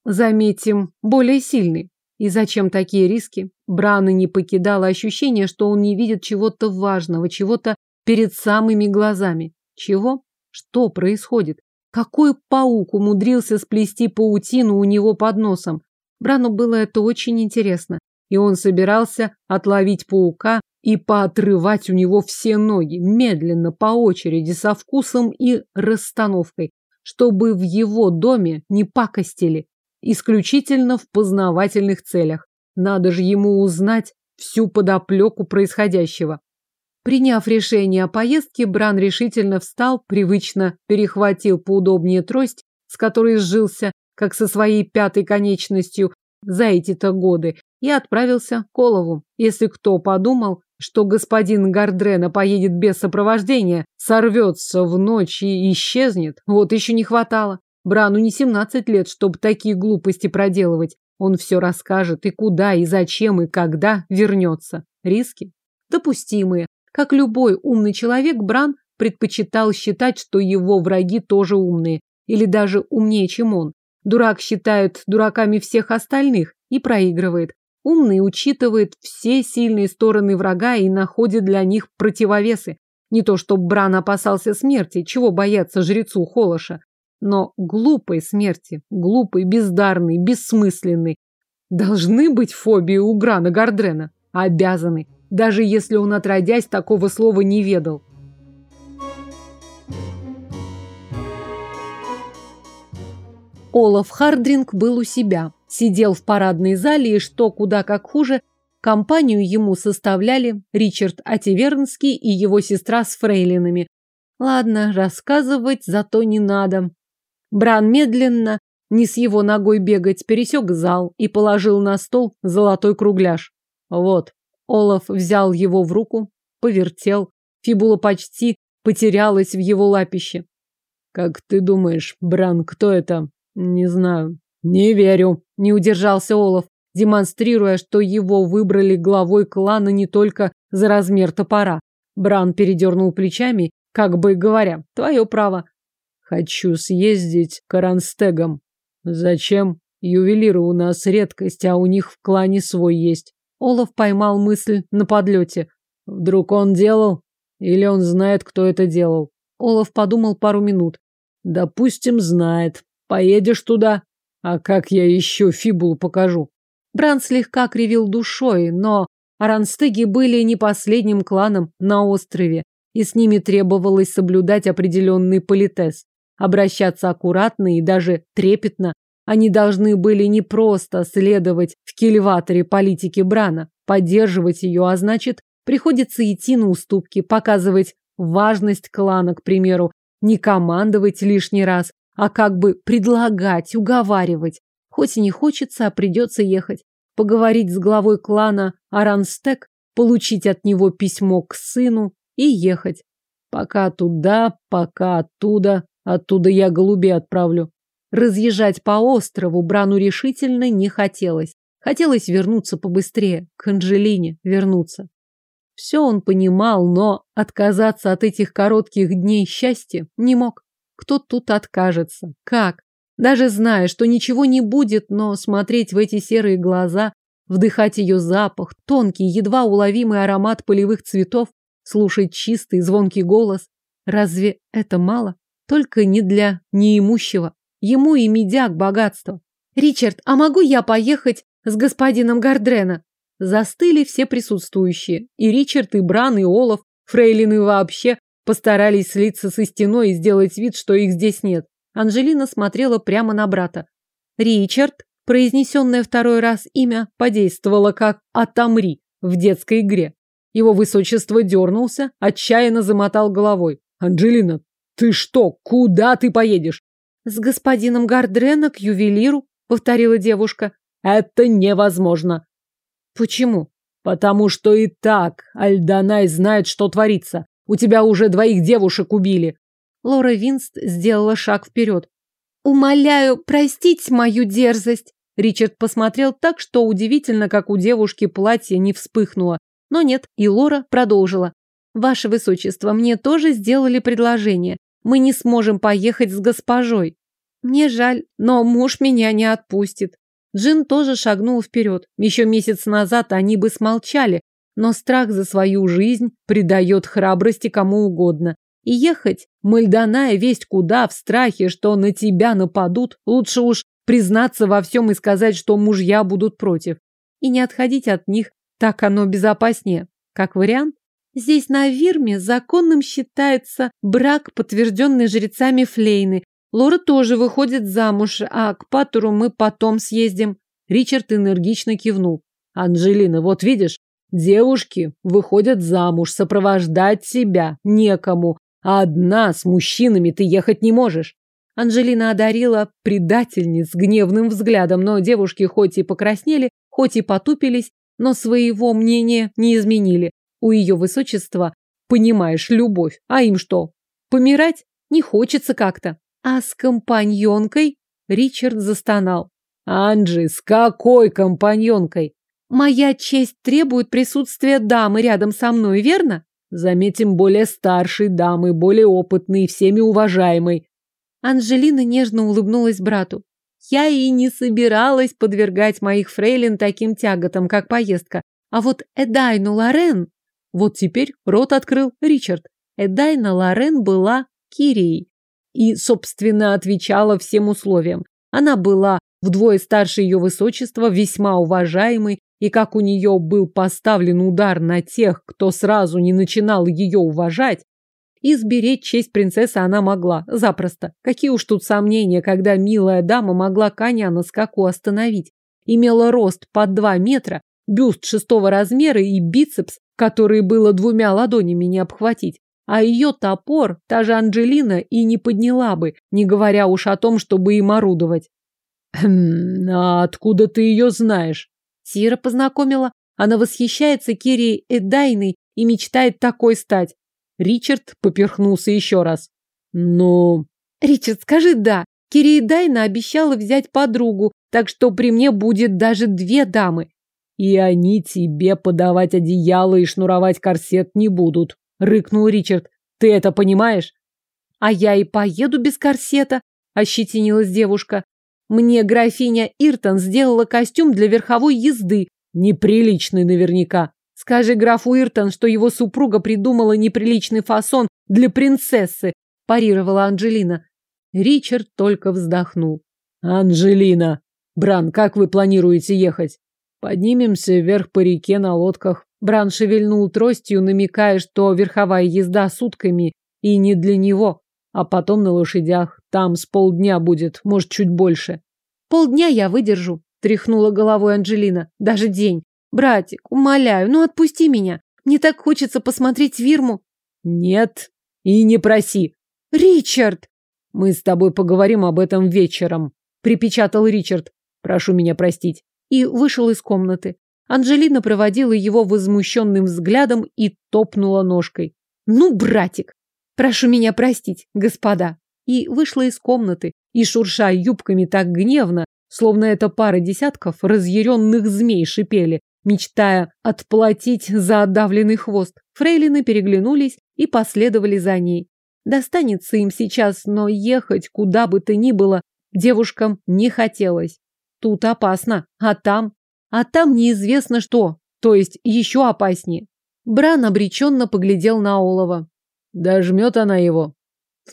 заметим, более сильный. И зачем такие риски? Брана не покидало ощущение, что он не видит чего-то важного, чего-то перед самыми глазами. Чего? Что происходит? Какой паук умудрился сплести паутину у него под носом? Брану было это очень интересно, и он собирался отловить паука и поотрывать у него все ноги, медленно, по очереди, со вкусом и расстановкой, чтобы в его доме не пакостили, исключительно в познавательных целях. Надо же ему узнать всю подоплеку происходящего. Приняв решение о поездке, Бран решительно встал, привычно перехватил поудобнее трость, с которой сжился, как со своей пятой конечностью, за эти-то годы, и отправился к Олову. Если кто подумал, что господин Гардрена поедет без сопровождения, сорвется в ночь и исчезнет, вот еще не хватало. Брану не семнадцать лет, чтобы такие глупости проделывать. Он все расскажет, и куда, и зачем, и когда вернется. Риски? Допустимые. Как любой умный человек, Бран предпочитал считать, что его враги тоже умные, или даже умнее, чем он. Дурак считает дураками всех остальных и проигрывает. Умный учитывает все сильные стороны врага и находит для них противовесы. Не то чтобы Бран опасался смерти, чего бояться жрецу Холоша, но глупой смерти, глупой, бездарной, бессмысленной. Должны быть фобии у Грана Гардрена. Обязаны, даже если он отродясь такого слова не ведал. Олаф Хардринг был у себя сидел в парадной зале и что куда как хуже, компанию ему составляли Ричард Ативернский и его сестра с фрейлинами. Ладно, рассказывать зато не надо. Бран медленно, не с его ногой бегать, пересек зал и положил на стол золотой кругляш. Вот. Олаф взял его в руку, повертел. Фибула почти потерялась в его лапище. Как ты думаешь, Бран, кто это? Не знаю. Не верю, не удержался Олаф, демонстрируя, что его выбрали главой клана не только за размер топора. Бран передернул плечами, как бы говоря, твое право. Хочу съездить к Аранстегам. Зачем? Ювелиры у нас редкость, а у них в клане свой есть. Олаф поймал мысль на подлете. Вдруг он делал? Или он знает, кто это делал? Олаф подумал пару минут. Допустим, знает. Поедешь туда? А как я еще фибулу покажу? Бран слегка кривил душой, но аранстыги были не последним кланом на острове, и с ними требовалось соблюдать определенный политез. Обращаться аккуратно и даже трепетно. Они должны были не просто следовать в кильваторе политики Брана, поддерживать ее, а значит, приходится идти на уступки, показывать важность клана, к примеру, не командовать лишний раз, а как бы предлагать, уговаривать. Хоть и не хочется, а придется ехать. Поговорить с главой клана Аранстек, получить от него письмо к сыну и ехать. Пока туда, пока оттуда, оттуда я голубей отправлю. Разъезжать по острову Брану решительно не хотелось. Хотелось вернуться побыстрее, к Анжелине вернуться. Все он понимал, но отказаться от этих коротких дней счастья не мог. Кто тут откажется? Как? Даже зная, что ничего не будет, но смотреть в эти серые глаза, вдыхать ее запах, тонкий, едва уловимый аромат полевых цветов, слушать чистый, звонкий голос. Разве это мало? Только не для неимущего. Ему и медяк богатство. «Ричард, а могу я поехать с господином Гардрена?» Застыли все присутствующие. И Ричард, и Бран, и Олаф, фрейлины вообще, Постарались слиться со стеной и сделать вид, что их здесь нет. Анжелина смотрела прямо на брата. Ричард, произнесенное второй раз имя, подействовало как «Отомри» в детской игре. Его высочество дернулся, отчаянно замотал головой. «Анжелина, ты что? Куда ты поедешь?» «С господином Гардрена к ювелиру», — повторила девушка. «Это невозможно». «Почему?» «Потому что и так Альданай знает, что творится. У тебя уже двоих девушек убили. Лора Винст сделала шаг вперед. Умоляю, простить мою дерзость. Ричард посмотрел так, что удивительно, как у девушки платье не вспыхнуло. Но нет, и Лора продолжила. Ваше высочество, мне тоже сделали предложение. Мы не сможем поехать с госпожой. Мне жаль, но муж меня не отпустит. Джин тоже шагнул вперед. Еще месяц назад они бы смолчали, но страх за свою жизнь придает храбрости кому угодно. И ехать, мальданая весть куда, в страхе, что на тебя нападут, лучше уж признаться во всем и сказать, что мужья будут против. И не отходить от них, так оно безопаснее. Как вариант, здесь на Вирме законным считается брак, подтвержденный жрецами Флейны. Лора тоже выходит замуж, а к Патуру мы потом съездим. Ричард энергично кивнул. Анжелина, вот видишь, девушки выходят замуж, сопровождать себя некому, а одна с мужчинами ты ехать не можешь. Анжелина одарила предательниц гневным взглядом, но девушки хоть и покраснели, хоть и потупились, но своего мнения не изменили. У ее высочества, понимаешь, любовь. А им что? Помирать не хочется как-то. А с компаньонкой Ричард застонал. Анджи, с какой компаньонкой? Моя честь требует присутствия дамы рядом со мной, верно? Заметим, более старшей дамы, более опытной, всеми уважаемой. Анжелина нежно улыбнулась брату. Я и не собиралась подвергать моих фрейлин таким тяготам, как поездка. А вот Эдайну Лорен... Вот теперь рот открыл Ричард. Эдайна Лорен была Кирией и, собственно, отвечала всем условиям. Она была вдвое старше ее высочества, весьма уважаемой, и как у нее был поставлен удар на тех, кто сразу не начинал ее уважать, изберечь честь принцессы она могла, запросто. Какие уж тут сомнения, когда милая дама могла коня на скаку остановить. Имела рост под два метра, бюст шестого размера и бицепс, который было двумя ладонями не обхватить. А ее топор та же Анджелина и не подняла бы, не говоря уж о том, чтобы им орудовать. «Хм, а откуда ты ее знаешь?» Сира познакомила. Она восхищается Кирией Эдайной и мечтает такой стать. Ричард поперхнулся еще раз. «Ну...» «Ричард, скажи «да». Кирия Эдайна обещала взять подругу, так что при мне будет даже две дамы. И они тебе подавать одеяло и шнуровать корсет не будут, рыкнул Ричард. Ты это понимаешь? А я и поеду без корсета, ощетинилась девушка. Мне графиня Иртон сделала костюм для верховой езды. Неприличный наверняка. Скажи графу Иртон, что его супруга придумала неприличный фасон для принцессы, парировала Анжелина. Ричард только вздохнул. Анжелина, Бран, как вы планируете ехать? Поднимемся вверх по реке на лодках. Бран шевельнул тростью, намекая, что верховая езда сутками и не для него а потом на лошадях. Там с полдня будет, может, чуть больше. Полдня я выдержу, тряхнула головой Анжелина. Даже день. Братик, умоляю, ну отпусти меня. Мне так хочется посмотреть Вирму. Нет, и не проси. Ричард! Мы с тобой поговорим об этом вечером, припечатал Ричард. Прошу меня простить. И вышел из комнаты. Анжелина проводила его возмущенным взглядом и топнула ножкой. Ну, братик, Прошу меня простить, господа. И вышла из комнаты, и шурша юбками так гневно, словно это пара десятков разъяренных змей шипели, мечтая отплатить за отдавленный хвост. Фрейлины переглянулись и последовали за ней. Достанется им сейчас, но ехать куда бы то ни было девушкам не хотелось. Тут опасно, а там? А там неизвестно что, то есть еще опаснее. Бран обреченно поглядел на Олова. Дожмет она его?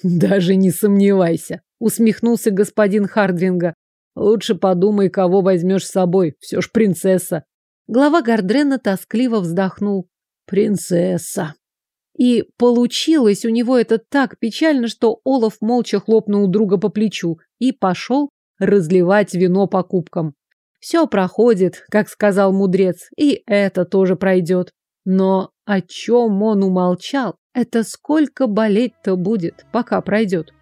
Даже не сомневайся, усмехнулся господин Хардвинга. Лучше подумай, кого возьмешь с собой. Все ж принцесса. Глава Гардрена тоскливо вздохнул. Принцесса. И получилось у него это так печально, что Олаф молча хлопнул друга по плечу и пошел разливать вино по кубкам. Все проходит, как сказал мудрец, и это тоже пройдет. Но о чем он умолчал, это сколько болеть-то будет, пока пройдет.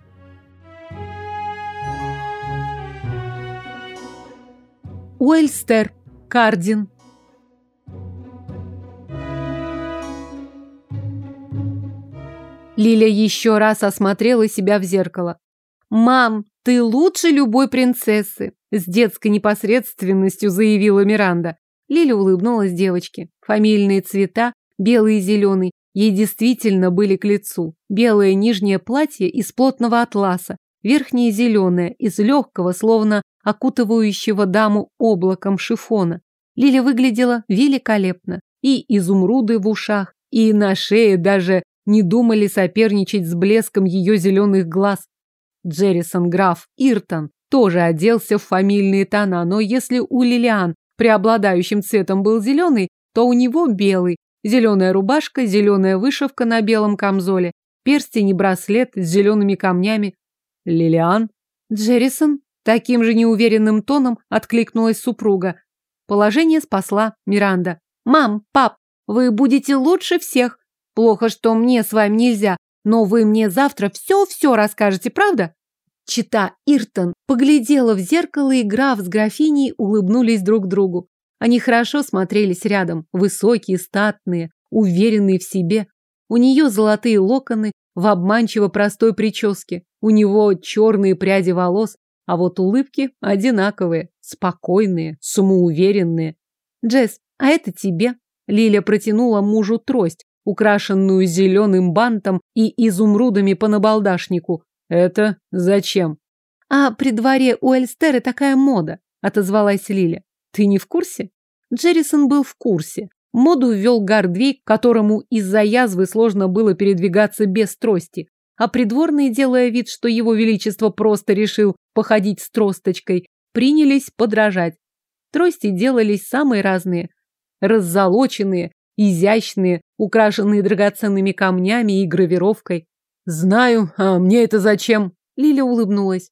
Уэльстер, Кардин. Лиля еще раз осмотрела себя в зеркало. «Мам, ты лучше любой принцессы!» С детской непосредственностью заявила Миранда. Лиля улыбнулась девочке. Фамильные цвета, белый и зеленый, Ей действительно были к лицу. Белое нижнее платье из плотного атласа, верхнее зеленое, из легкого, словно окутывающего даму облаком шифона. Лиля выглядела великолепно. И изумруды в ушах, и на шее даже не думали соперничать с блеском ее зеленых глаз. Джеррисон граф Иртон тоже оделся в фамильные тона, но если у Лилиан преобладающим цветом был зеленый, то у него белый. Зеленая рубашка, зеленая вышивка на белом камзоле, перстень и браслет с зелеными камнями. Лилиан? Джеррисон? Таким же неуверенным тоном откликнулась супруга. Положение спасла Миранда. «Мам, пап, вы будете лучше всех. Плохо, что мне с вами нельзя, но вы мне завтра все-все расскажете, правда?» Чита Иртон поглядела в зеркало, и граф с графиней улыбнулись друг другу. Они хорошо смотрелись рядом, высокие, статные, уверенные в себе. У нее золотые локоны в обманчиво простой прическе, у него черные пряди волос, а вот улыбки одинаковые, спокойные, самоуверенные. «Джесс, а это тебе?» Лиля протянула мужу трость, украшенную зеленым бантом и изумрудами по набалдашнику. «Это зачем?» «А при дворе у Эльстеры такая мода», — отозвалась Лиля. «Ты не в курсе?» Джеррисон был в курсе. Моду ввел Гардвей, которому из-за язвы сложно было передвигаться без трости. А придворные, делая вид, что его величество просто решил походить с тросточкой, принялись подражать. Трости делались самые разные. Раззолоченные, изящные, украшенные драгоценными камнями и гравировкой. Знаю, а мне это зачем? Лиля улыбнулась.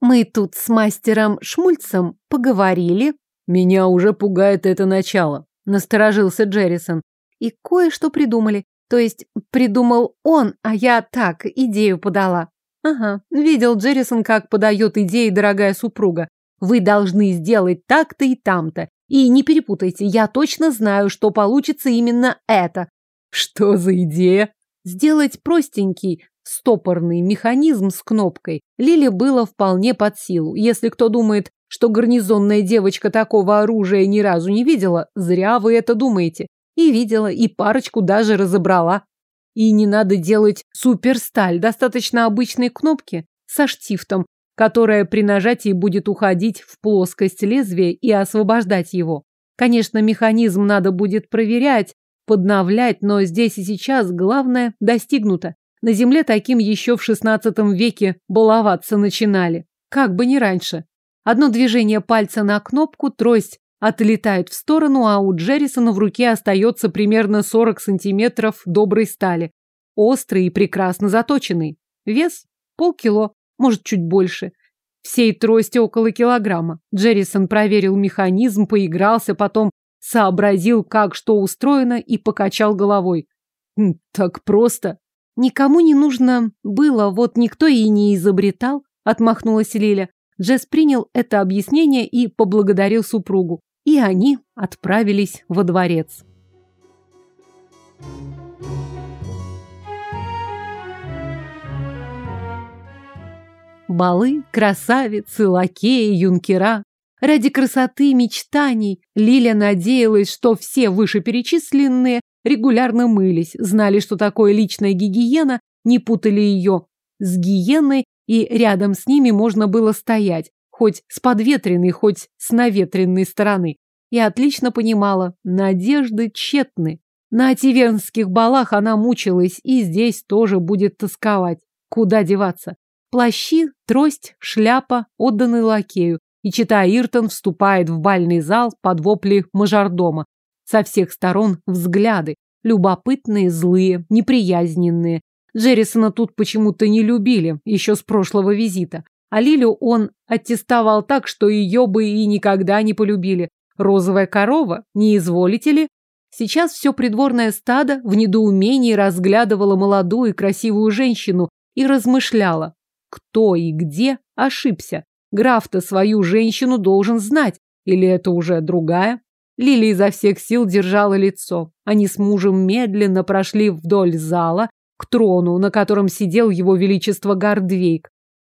Мы тут с мастером Шмульцем поговорили. Меня уже пугает это начало. Насторожился Джеррисон. И кое-что придумали. То есть придумал он, а я так идею подала. Ага, видел Джеррисон, как подает идеи дорогая супруга. Вы должны сделать так-то и там-то. И не перепутайте, я точно знаю, что получится именно это. Что за идея? Сделать простенький, стопорный механизм с кнопкой Лиле было вполне под силу. Если кто думает, что гарнизонная девочка такого оружия ни разу не видела, зря вы это думаете. И видела, и парочку даже разобрала. И не надо делать суперсталь, достаточно обычной кнопки со штифтом, которая при нажатии будет уходить в плоскость лезвия и освобождать его. Конечно, механизм надо будет проверять, подновлять, но здесь и сейчас главное достигнуто. На земле таким еще в XVI веке баловаться начинали. Как бы не раньше. Одно движение пальца на кнопку, трость отлетает в сторону, а у Джеррисона в руке остается примерно 40 сантиметров доброй стали. Острый и прекрасно заточенный. Вес полкило, может, чуть больше. Всей трости около килограмма. Джеррисон проверил механизм, поигрался, потом сообразил, как что устроено, и покачал головой. «Хм, так просто. Никому не нужно было, вот никто и не изобретал, отмахнулась Лиля. Джесс принял это объяснение и поблагодарил супругу. И они отправились во дворец. Балы, красавицы, лакеи, юнкера, Ради красоты мечтаний Лиля надеялась, что все вышеперечисленные регулярно мылись, знали, что такое личная гигиена, не путали ее с гиеной, и рядом с ними можно было стоять, хоть с подветренной, хоть с наветренной стороны. И отлично понимала, надежды тщетны. На тивернских балах она мучилась, и здесь тоже будет тосковать. Куда деваться? Плащи, трость, шляпа отданы лакею, и читая Иртон вступает в бальный зал под вопли мажордома. Со всех сторон взгляды, любопытные, злые, неприязненные. Джеррисона тут почему-то не любили, еще с прошлого визита. А Лилю он аттестовал так, что ее бы и никогда не полюбили. Розовая корова, не изволите ли? Сейчас все придворное стадо в недоумении разглядывало молодую и красивую женщину и размышляло, кто и где ошибся. Граф-то свою женщину должен знать. Или это уже другая? Лили изо всех сил держала лицо. Они с мужем медленно прошли вдоль зала к трону, на котором сидел его величество Гардвейк.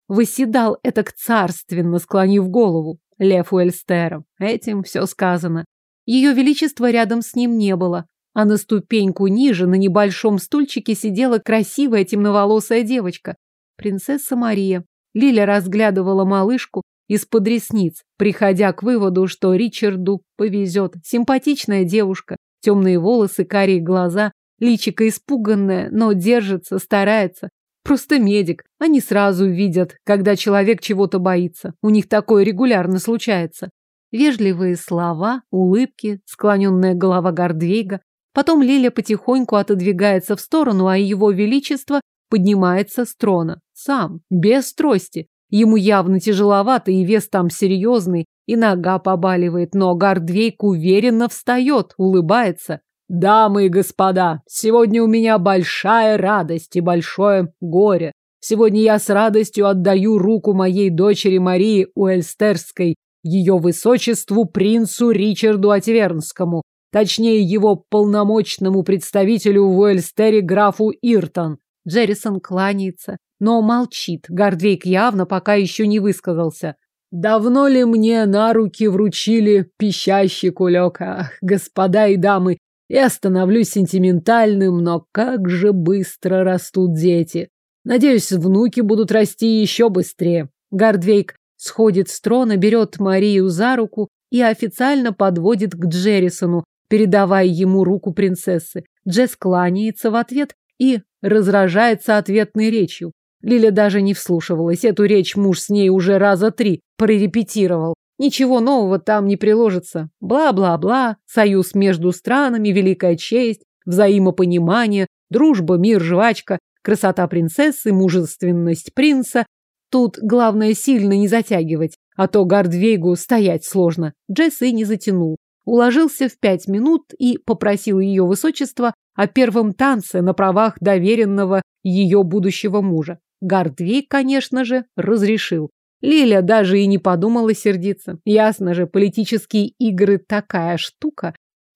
Выседал этак царственно, склонив голову. Лев Уэльстера. Этим все сказано. Ее величества рядом с ним не было. А на ступеньку ниже, на небольшом стульчике, сидела красивая темноволосая девочка. Принцесса Мария. Лиля разглядывала малышку из-под ресниц, приходя к выводу, что Ричарду повезет. Симпатичная девушка, темные волосы, карие глаза, Личико испуганное, но держится, старается. Просто медик. Они сразу видят, когда человек чего-то боится. У них такое регулярно случается. Вежливые слова, улыбки, склоненная голова Гордвейга. Потом Лиля потихоньку отодвигается в сторону, а его величество поднимается с трона. Сам, без трости. Ему явно тяжеловато, и вес там серьезный, и нога побаливает, но Гордвейк уверенно встает, улыбается. «Дамы и господа, сегодня у меня большая радость и большое горе. Сегодня я с радостью отдаю руку моей дочери Марии Уэльстерской, ее высочеству принцу Ричарду Ативернскому, точнее его полномочному представителю в Уэльстере графу Иртон. Джеррисон кланяется, но молчит. Гордвейк явно пока еще не высказался. Давно ли мне на руки вручили пищащий кулек? Ах, господа и дамы, я становлюсь сентиментальным, но как же быстро растут дети. Надеюсь, внуки будут расти еще быстрее. Гордвейк сходит с трона, берет Марию за руку и официально подводит к Джеррисону, передавая ему руку принцессы. Джесс кланяется в ответ и разражается ответной речью. Лиля даже не вслушивалась. Эту речь муж с ней уже раза три прорепетировал. Ничего нового там не приложится. Бла-бла-бла, союз между странами, великая честь, взаимопонимание, дружба, мир, жвачка, красота принцессы, мужественность принца. Тут главное сильно не затягивать, а то Гардвейгу стоять сложно. Джесс и не затянул. Уложился в пять минут и попросил ее высочества о первом танце на правах доверенного ее будущего мужа. Гардвей, конечно же, разрешил. Лиля даже и не подумала сердиться. Ясно же, политические игры такая штука,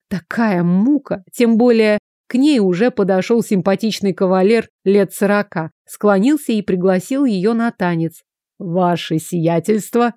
такая мука. Тем более к ней уже подошел симпатичный кавалер лет сорока, склонился и пригласил ее на танец. «Ваше сиятельство!»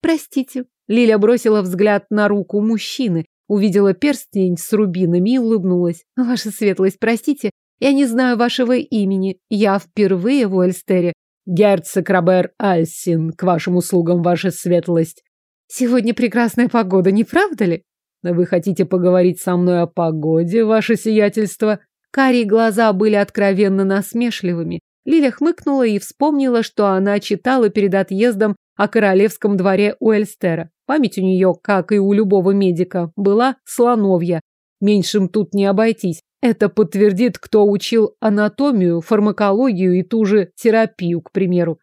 «Простите». Лиля бросила взгляд на руку мужчины, увидела перстень с рубинами и улыбнулась. «Ваша светлость, простите, я не знаю вашего имени. Я впервые в Уэльстере. Герцог Робер Альсин, к вашим услугам, ваша светлость. Сегодня прекрасная погода, не правда ли? Вы хотите поговорить со мной о погоде, ваше сиятельство? Карие глаза были откровенно насмешливыми. Лиля хмыкнула и вспомнила, что она читала перед отъездом о королевском дворе Уэльстера. Память у нее, как и у любого медика, была слоновья. Меньшим тут не обойтись. Это подтвердит, кто учил анатомию, фармакологию и ту же терапию, к примеру.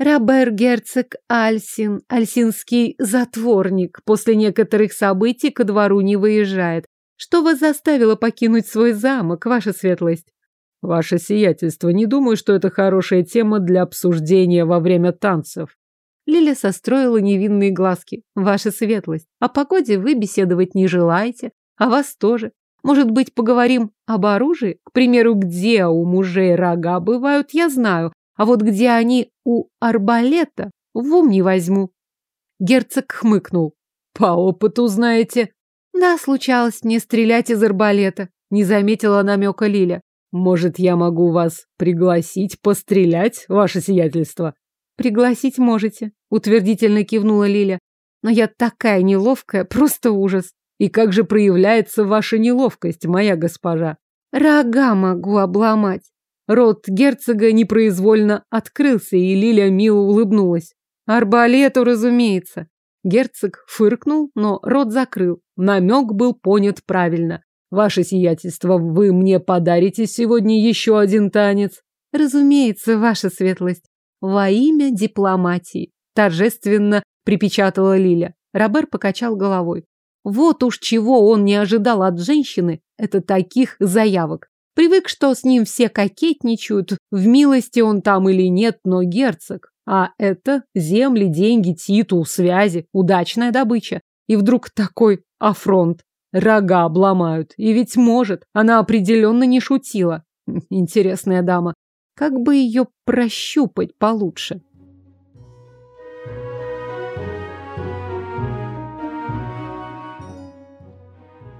Робер Герцог Альсин, альсинский затворник, после некоторых событий ко двору не выезжает. Что вас заставило покинуть свой замок, ваша светлость? Ваше сиятельство, не думаю, что это хорошая тема для обсуждения во время танцев. Лиля состроила невинные глазки. Ваша светлость, о погоде вы беседовать не желаете, а вас тоже. Может быть, поговорим об оружии? К примеру, где у мужей рога бывают, я знаю, а вот где они у арбалета, в ум не возьму. Герцог хмыкнул. По опыту знаете. Да, случалось мне стрелять из арбалета, не заметила намека Лиля. Может, я могу вас пригласить пострелять, ваше сиятельство? Пригласить можете, утвердительно кивнула Лиля. Но я такая неловкая, просто ужас. И как же проявляется ваша неловкость, моя госпожа? Рога могу обломать. Рот герцога непроизвольно открылся, и Лиля мило улыбнулась. Арбалету, разумеется. Герцог фыркнул, но рот закрыл. Намек был понят правильно. Ваше сиятельство, вы мне подарите сегодня еще один танец? Разумеется, ваша светлость. Во имя дипломатии. Торжественно припечатала Лиля. Робер покачал головой. Вот уж чего он не ожидал от женщины, это таких заявок. Привык, что с ним все кокетничают, в милости он там или нет, но герцог. А это земли, деньги, титул, связи, удачная добыча. И вдруг такой афронт. Рога обломают. И ведь может. Она определенно не шутила. Интересная дама. Как бы ее прощупать получше?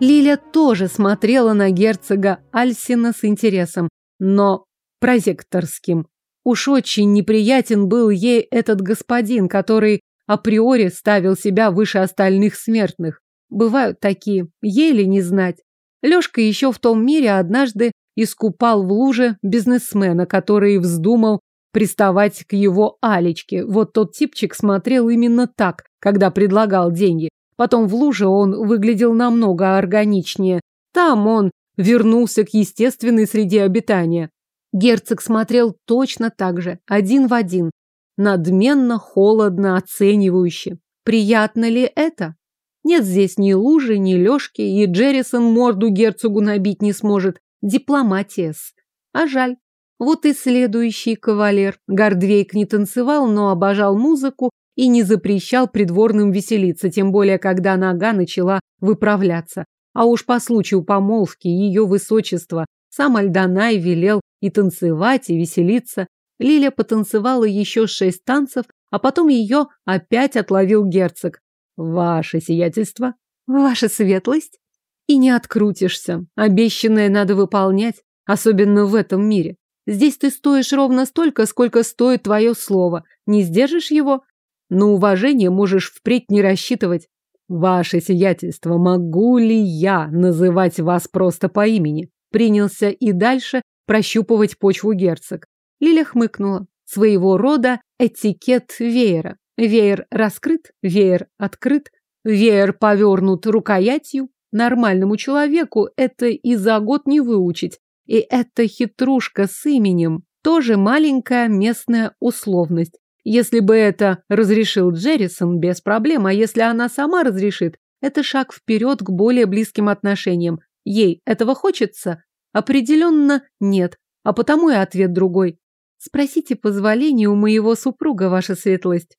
Лиля тоже смотрела на герцога Альсина с интересом, но прозекторским. Уж очень неприятен был ей этот господин, который априори ставил себя выше остальных смертных. Бывают такие, еле не знать. Лёшка еще в том мире однажды искупал в луже бизнесмена, который вздумал приставать к его Алечке. Вот тот типчик смотрел именно так, когда предлагал деньги. Потом в луже он выглядел намного органичнее. Там он вернулся к естественной среде обитания. Герцог смотрел точно так же, один в один. Надменно, холодно, оценивающе. Приятно ли это? Нет здесь ни лужи, ни лёшки, и Джеррисон морду герцогу набить не сможет. Дипломатия-с. А жаль. Вот и следующий кавалер. Гордвейк не танцевал, но обожал музыку и не запрещал придворным веселиться, тем более, когда нога начала выправляться. А уж по случаю помолвки ее высочества сам Альданай велел и танцевать, и веселиться. Лиля потанцевала еще шесть танцев, а потом ее опять отловил герцог. Ваше сиятельство. Ваша светлость. И не открутишься. Обещанное надо выполнять, особенно в этом мире. Здесь ты стоишь ровно столько, сколько стоит твое слово. Не сдержишь его? На уважение можешь впредь не рассчитывать. Ваше сиятельство, могу ли я называть вас просто по имени? Принялся и дальше прощупывать почву герцог. Лиля хмыкнула. Своего рода этикет веера. Веер раскрыт, веер открыт, веер повернут рукоятью. Нормальному человеку это и за год не выучить. И эта хитрушка с именем тоже маленькая местная условность. Если бы это разрешил Джеррисон, без проблем, а если она сама разрешит, это шаг вперед к более близким отношениям. Ей этого хочется? Определенно нет, а потому и ответ другой. Спросите позволения у моего супруга, ваша светлость.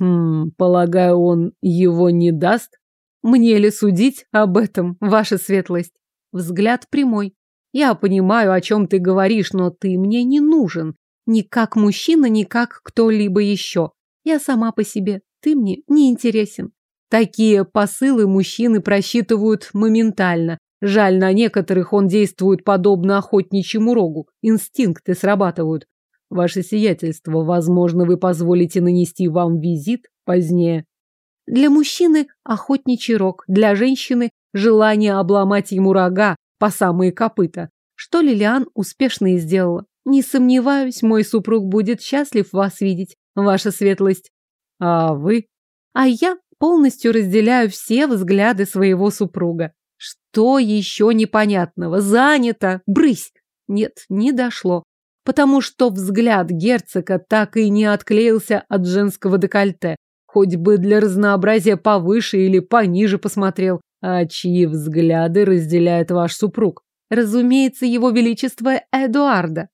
Хм, полагаю, он его не даст? Мне ли судить об этом, ваша светлость? Взгляд прямой. Я понимаю, о чем ты говоришь, но ты мне не нужен. Ни как мужчина, ни как кто-либо еще. Я сама по себе. Ты мне не интересен. Такие посылы мужчины просчитывают моментально. Жаль, на некоторых он действует подобно охотничьему рогу. Инстинкты срабатывают. Ваше сиятельство, возможно, вы позволите нанести вам визит позднее. Для мужчины охотничий рог, для женщины желание обломать ему рога по самые копыта. Что Лилиан успешно и сделала. Не сомневаюсь, мой супруг будет счастлив вас видеть, ваша светлость. А вы? А я полностью разделяю все взгляды своего супруга. Что еще непонятного? Занято! Брысь! Нет, не дошло потому что взгляд герцога так и не отклеился от женского декольте. Хоть бы для разнообразия повыше или пониже посмотрел. А чьи взгляды разделяет ваш супруг? Разумеется, его величество Эдуарда.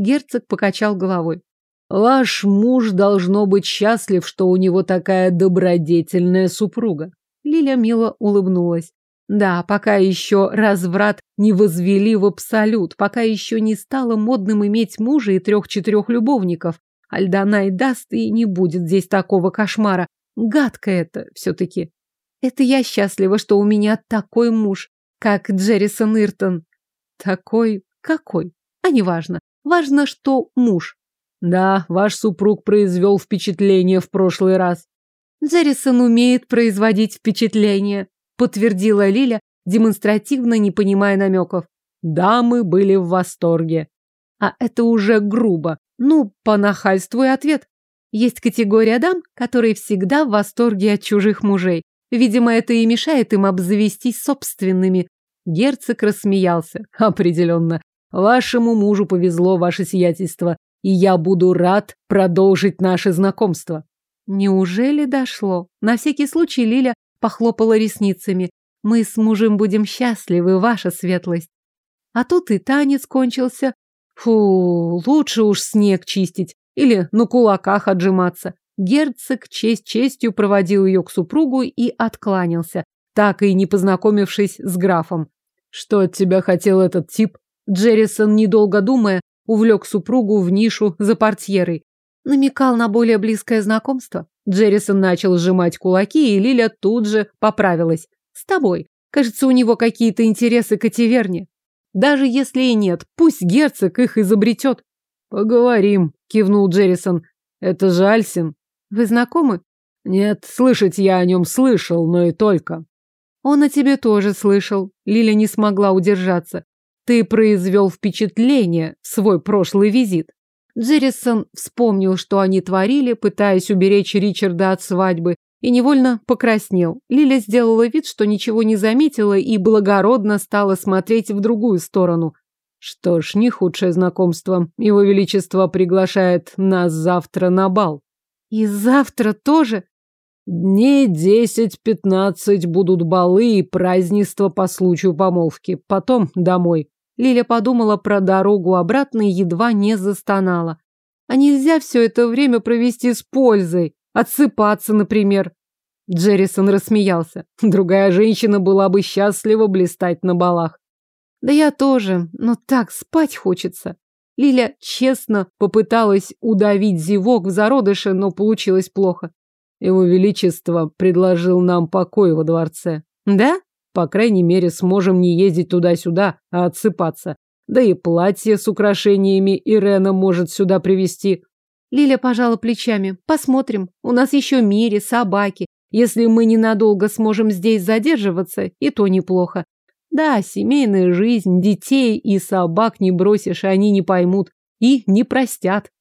Герцог покачал головой. Ваш муж должно быть счастлив, что у него такая добродетельная супруга. Лиля мило улыбнулась. Да, пока еще разврат не возвели в абсолют, пока еще не стало модным иметь мужа и трех-четырех любовников. Альдана даст, и не будет здесь такого кошмара. Гадко это все-таки. Это я счастлива, что у меня такой муж, как Джеррисон Иртон. Такой какой? А не важно. Что муж. Да, ваш супруг произвел впечатление в прошлый раз. Джеррисон умеет производить впечатление подтвердила Лиля, демонстративно не понимая намеков. Дамы были в восторге. А это уже грубо. Ну, по нахальству и ответ. Есть категория дам, которые всегда в восторге от чужих мужей. Видимо, это и мешает им обзавестись собственными. Герцог рассмеялся. Определенно. Вашему мужу повезло, ваше сиятельство, и я буду рад продолжить наше знакомство. Неужели дошло? На всякий случай Лиля похлопала ресницами. Мы с мужем будем счастливы, ваша светлость. А тут и танец кончился. Фу, лучше уж снег чистить или на кулаках отжиматься. Герцог честь честью проводил ее к супругу и откланялся, так и не познакомившись с графом. Что от тебя хотел этот тип? Джеррисон, недолго думая, увлек супругу в нишу за портьерой. Намекал на более близкое знакомство. Джеррисон начал сжимать кулаки, и Лиля тут же поправилась. «С тобой. Кажется, у него какие-то интересы к Этиверне. Даже если и нет, пусть герцог их изобретет». «Поговорим», — кивнул Джеррисон. «Это же Альсин». «Вы знакомы?» «Нет, слышать я о нем слышал, но и только». Он о тебе тоже слышал. Лиля не смогла удержаться. Ты произвел впечатление свой прошлый визит. Джеррисон вспомнил, что они творили, пытаясь уберечь Ричарда от свадьбы, и невольно покраснел. Лиля сделала вид, что ничего не заметила и благородно стала смотреть в другую сторону. Что ж, не худшее знакомство. Его Величество приглашает нас завтра на бал. И завтра тоже? Дней десять-пятнадцать будут балы и празднества по случаю помолвки. Потом домой. Лиля подумала про дорогу обратно и едва не застонала. А нельзя все это время провести с пользой? Отсыпаться, например. Джеррисон рассмеялся. Другая женщина была бы счастлива блистать на балах. Да я тоже, но так спать хочется. Лиля честно попыталась удавить зевок в зародыше, но получилось плохо. Его Величество предложил нам покой во дворце. Да? По крайней мере, сможем не ездить туда-сюда, а отсыпаться. Да и платье с украшениями Ирена может сюда привезти. Лиля пожала плечами. Посмотрим. У нас еще Мири, собаки. Если мы ненадолго сможем здесь задерживаться, и то неплохо. Да, семейная жизнь, детей и собак не бросишь, они не поймут и не простят.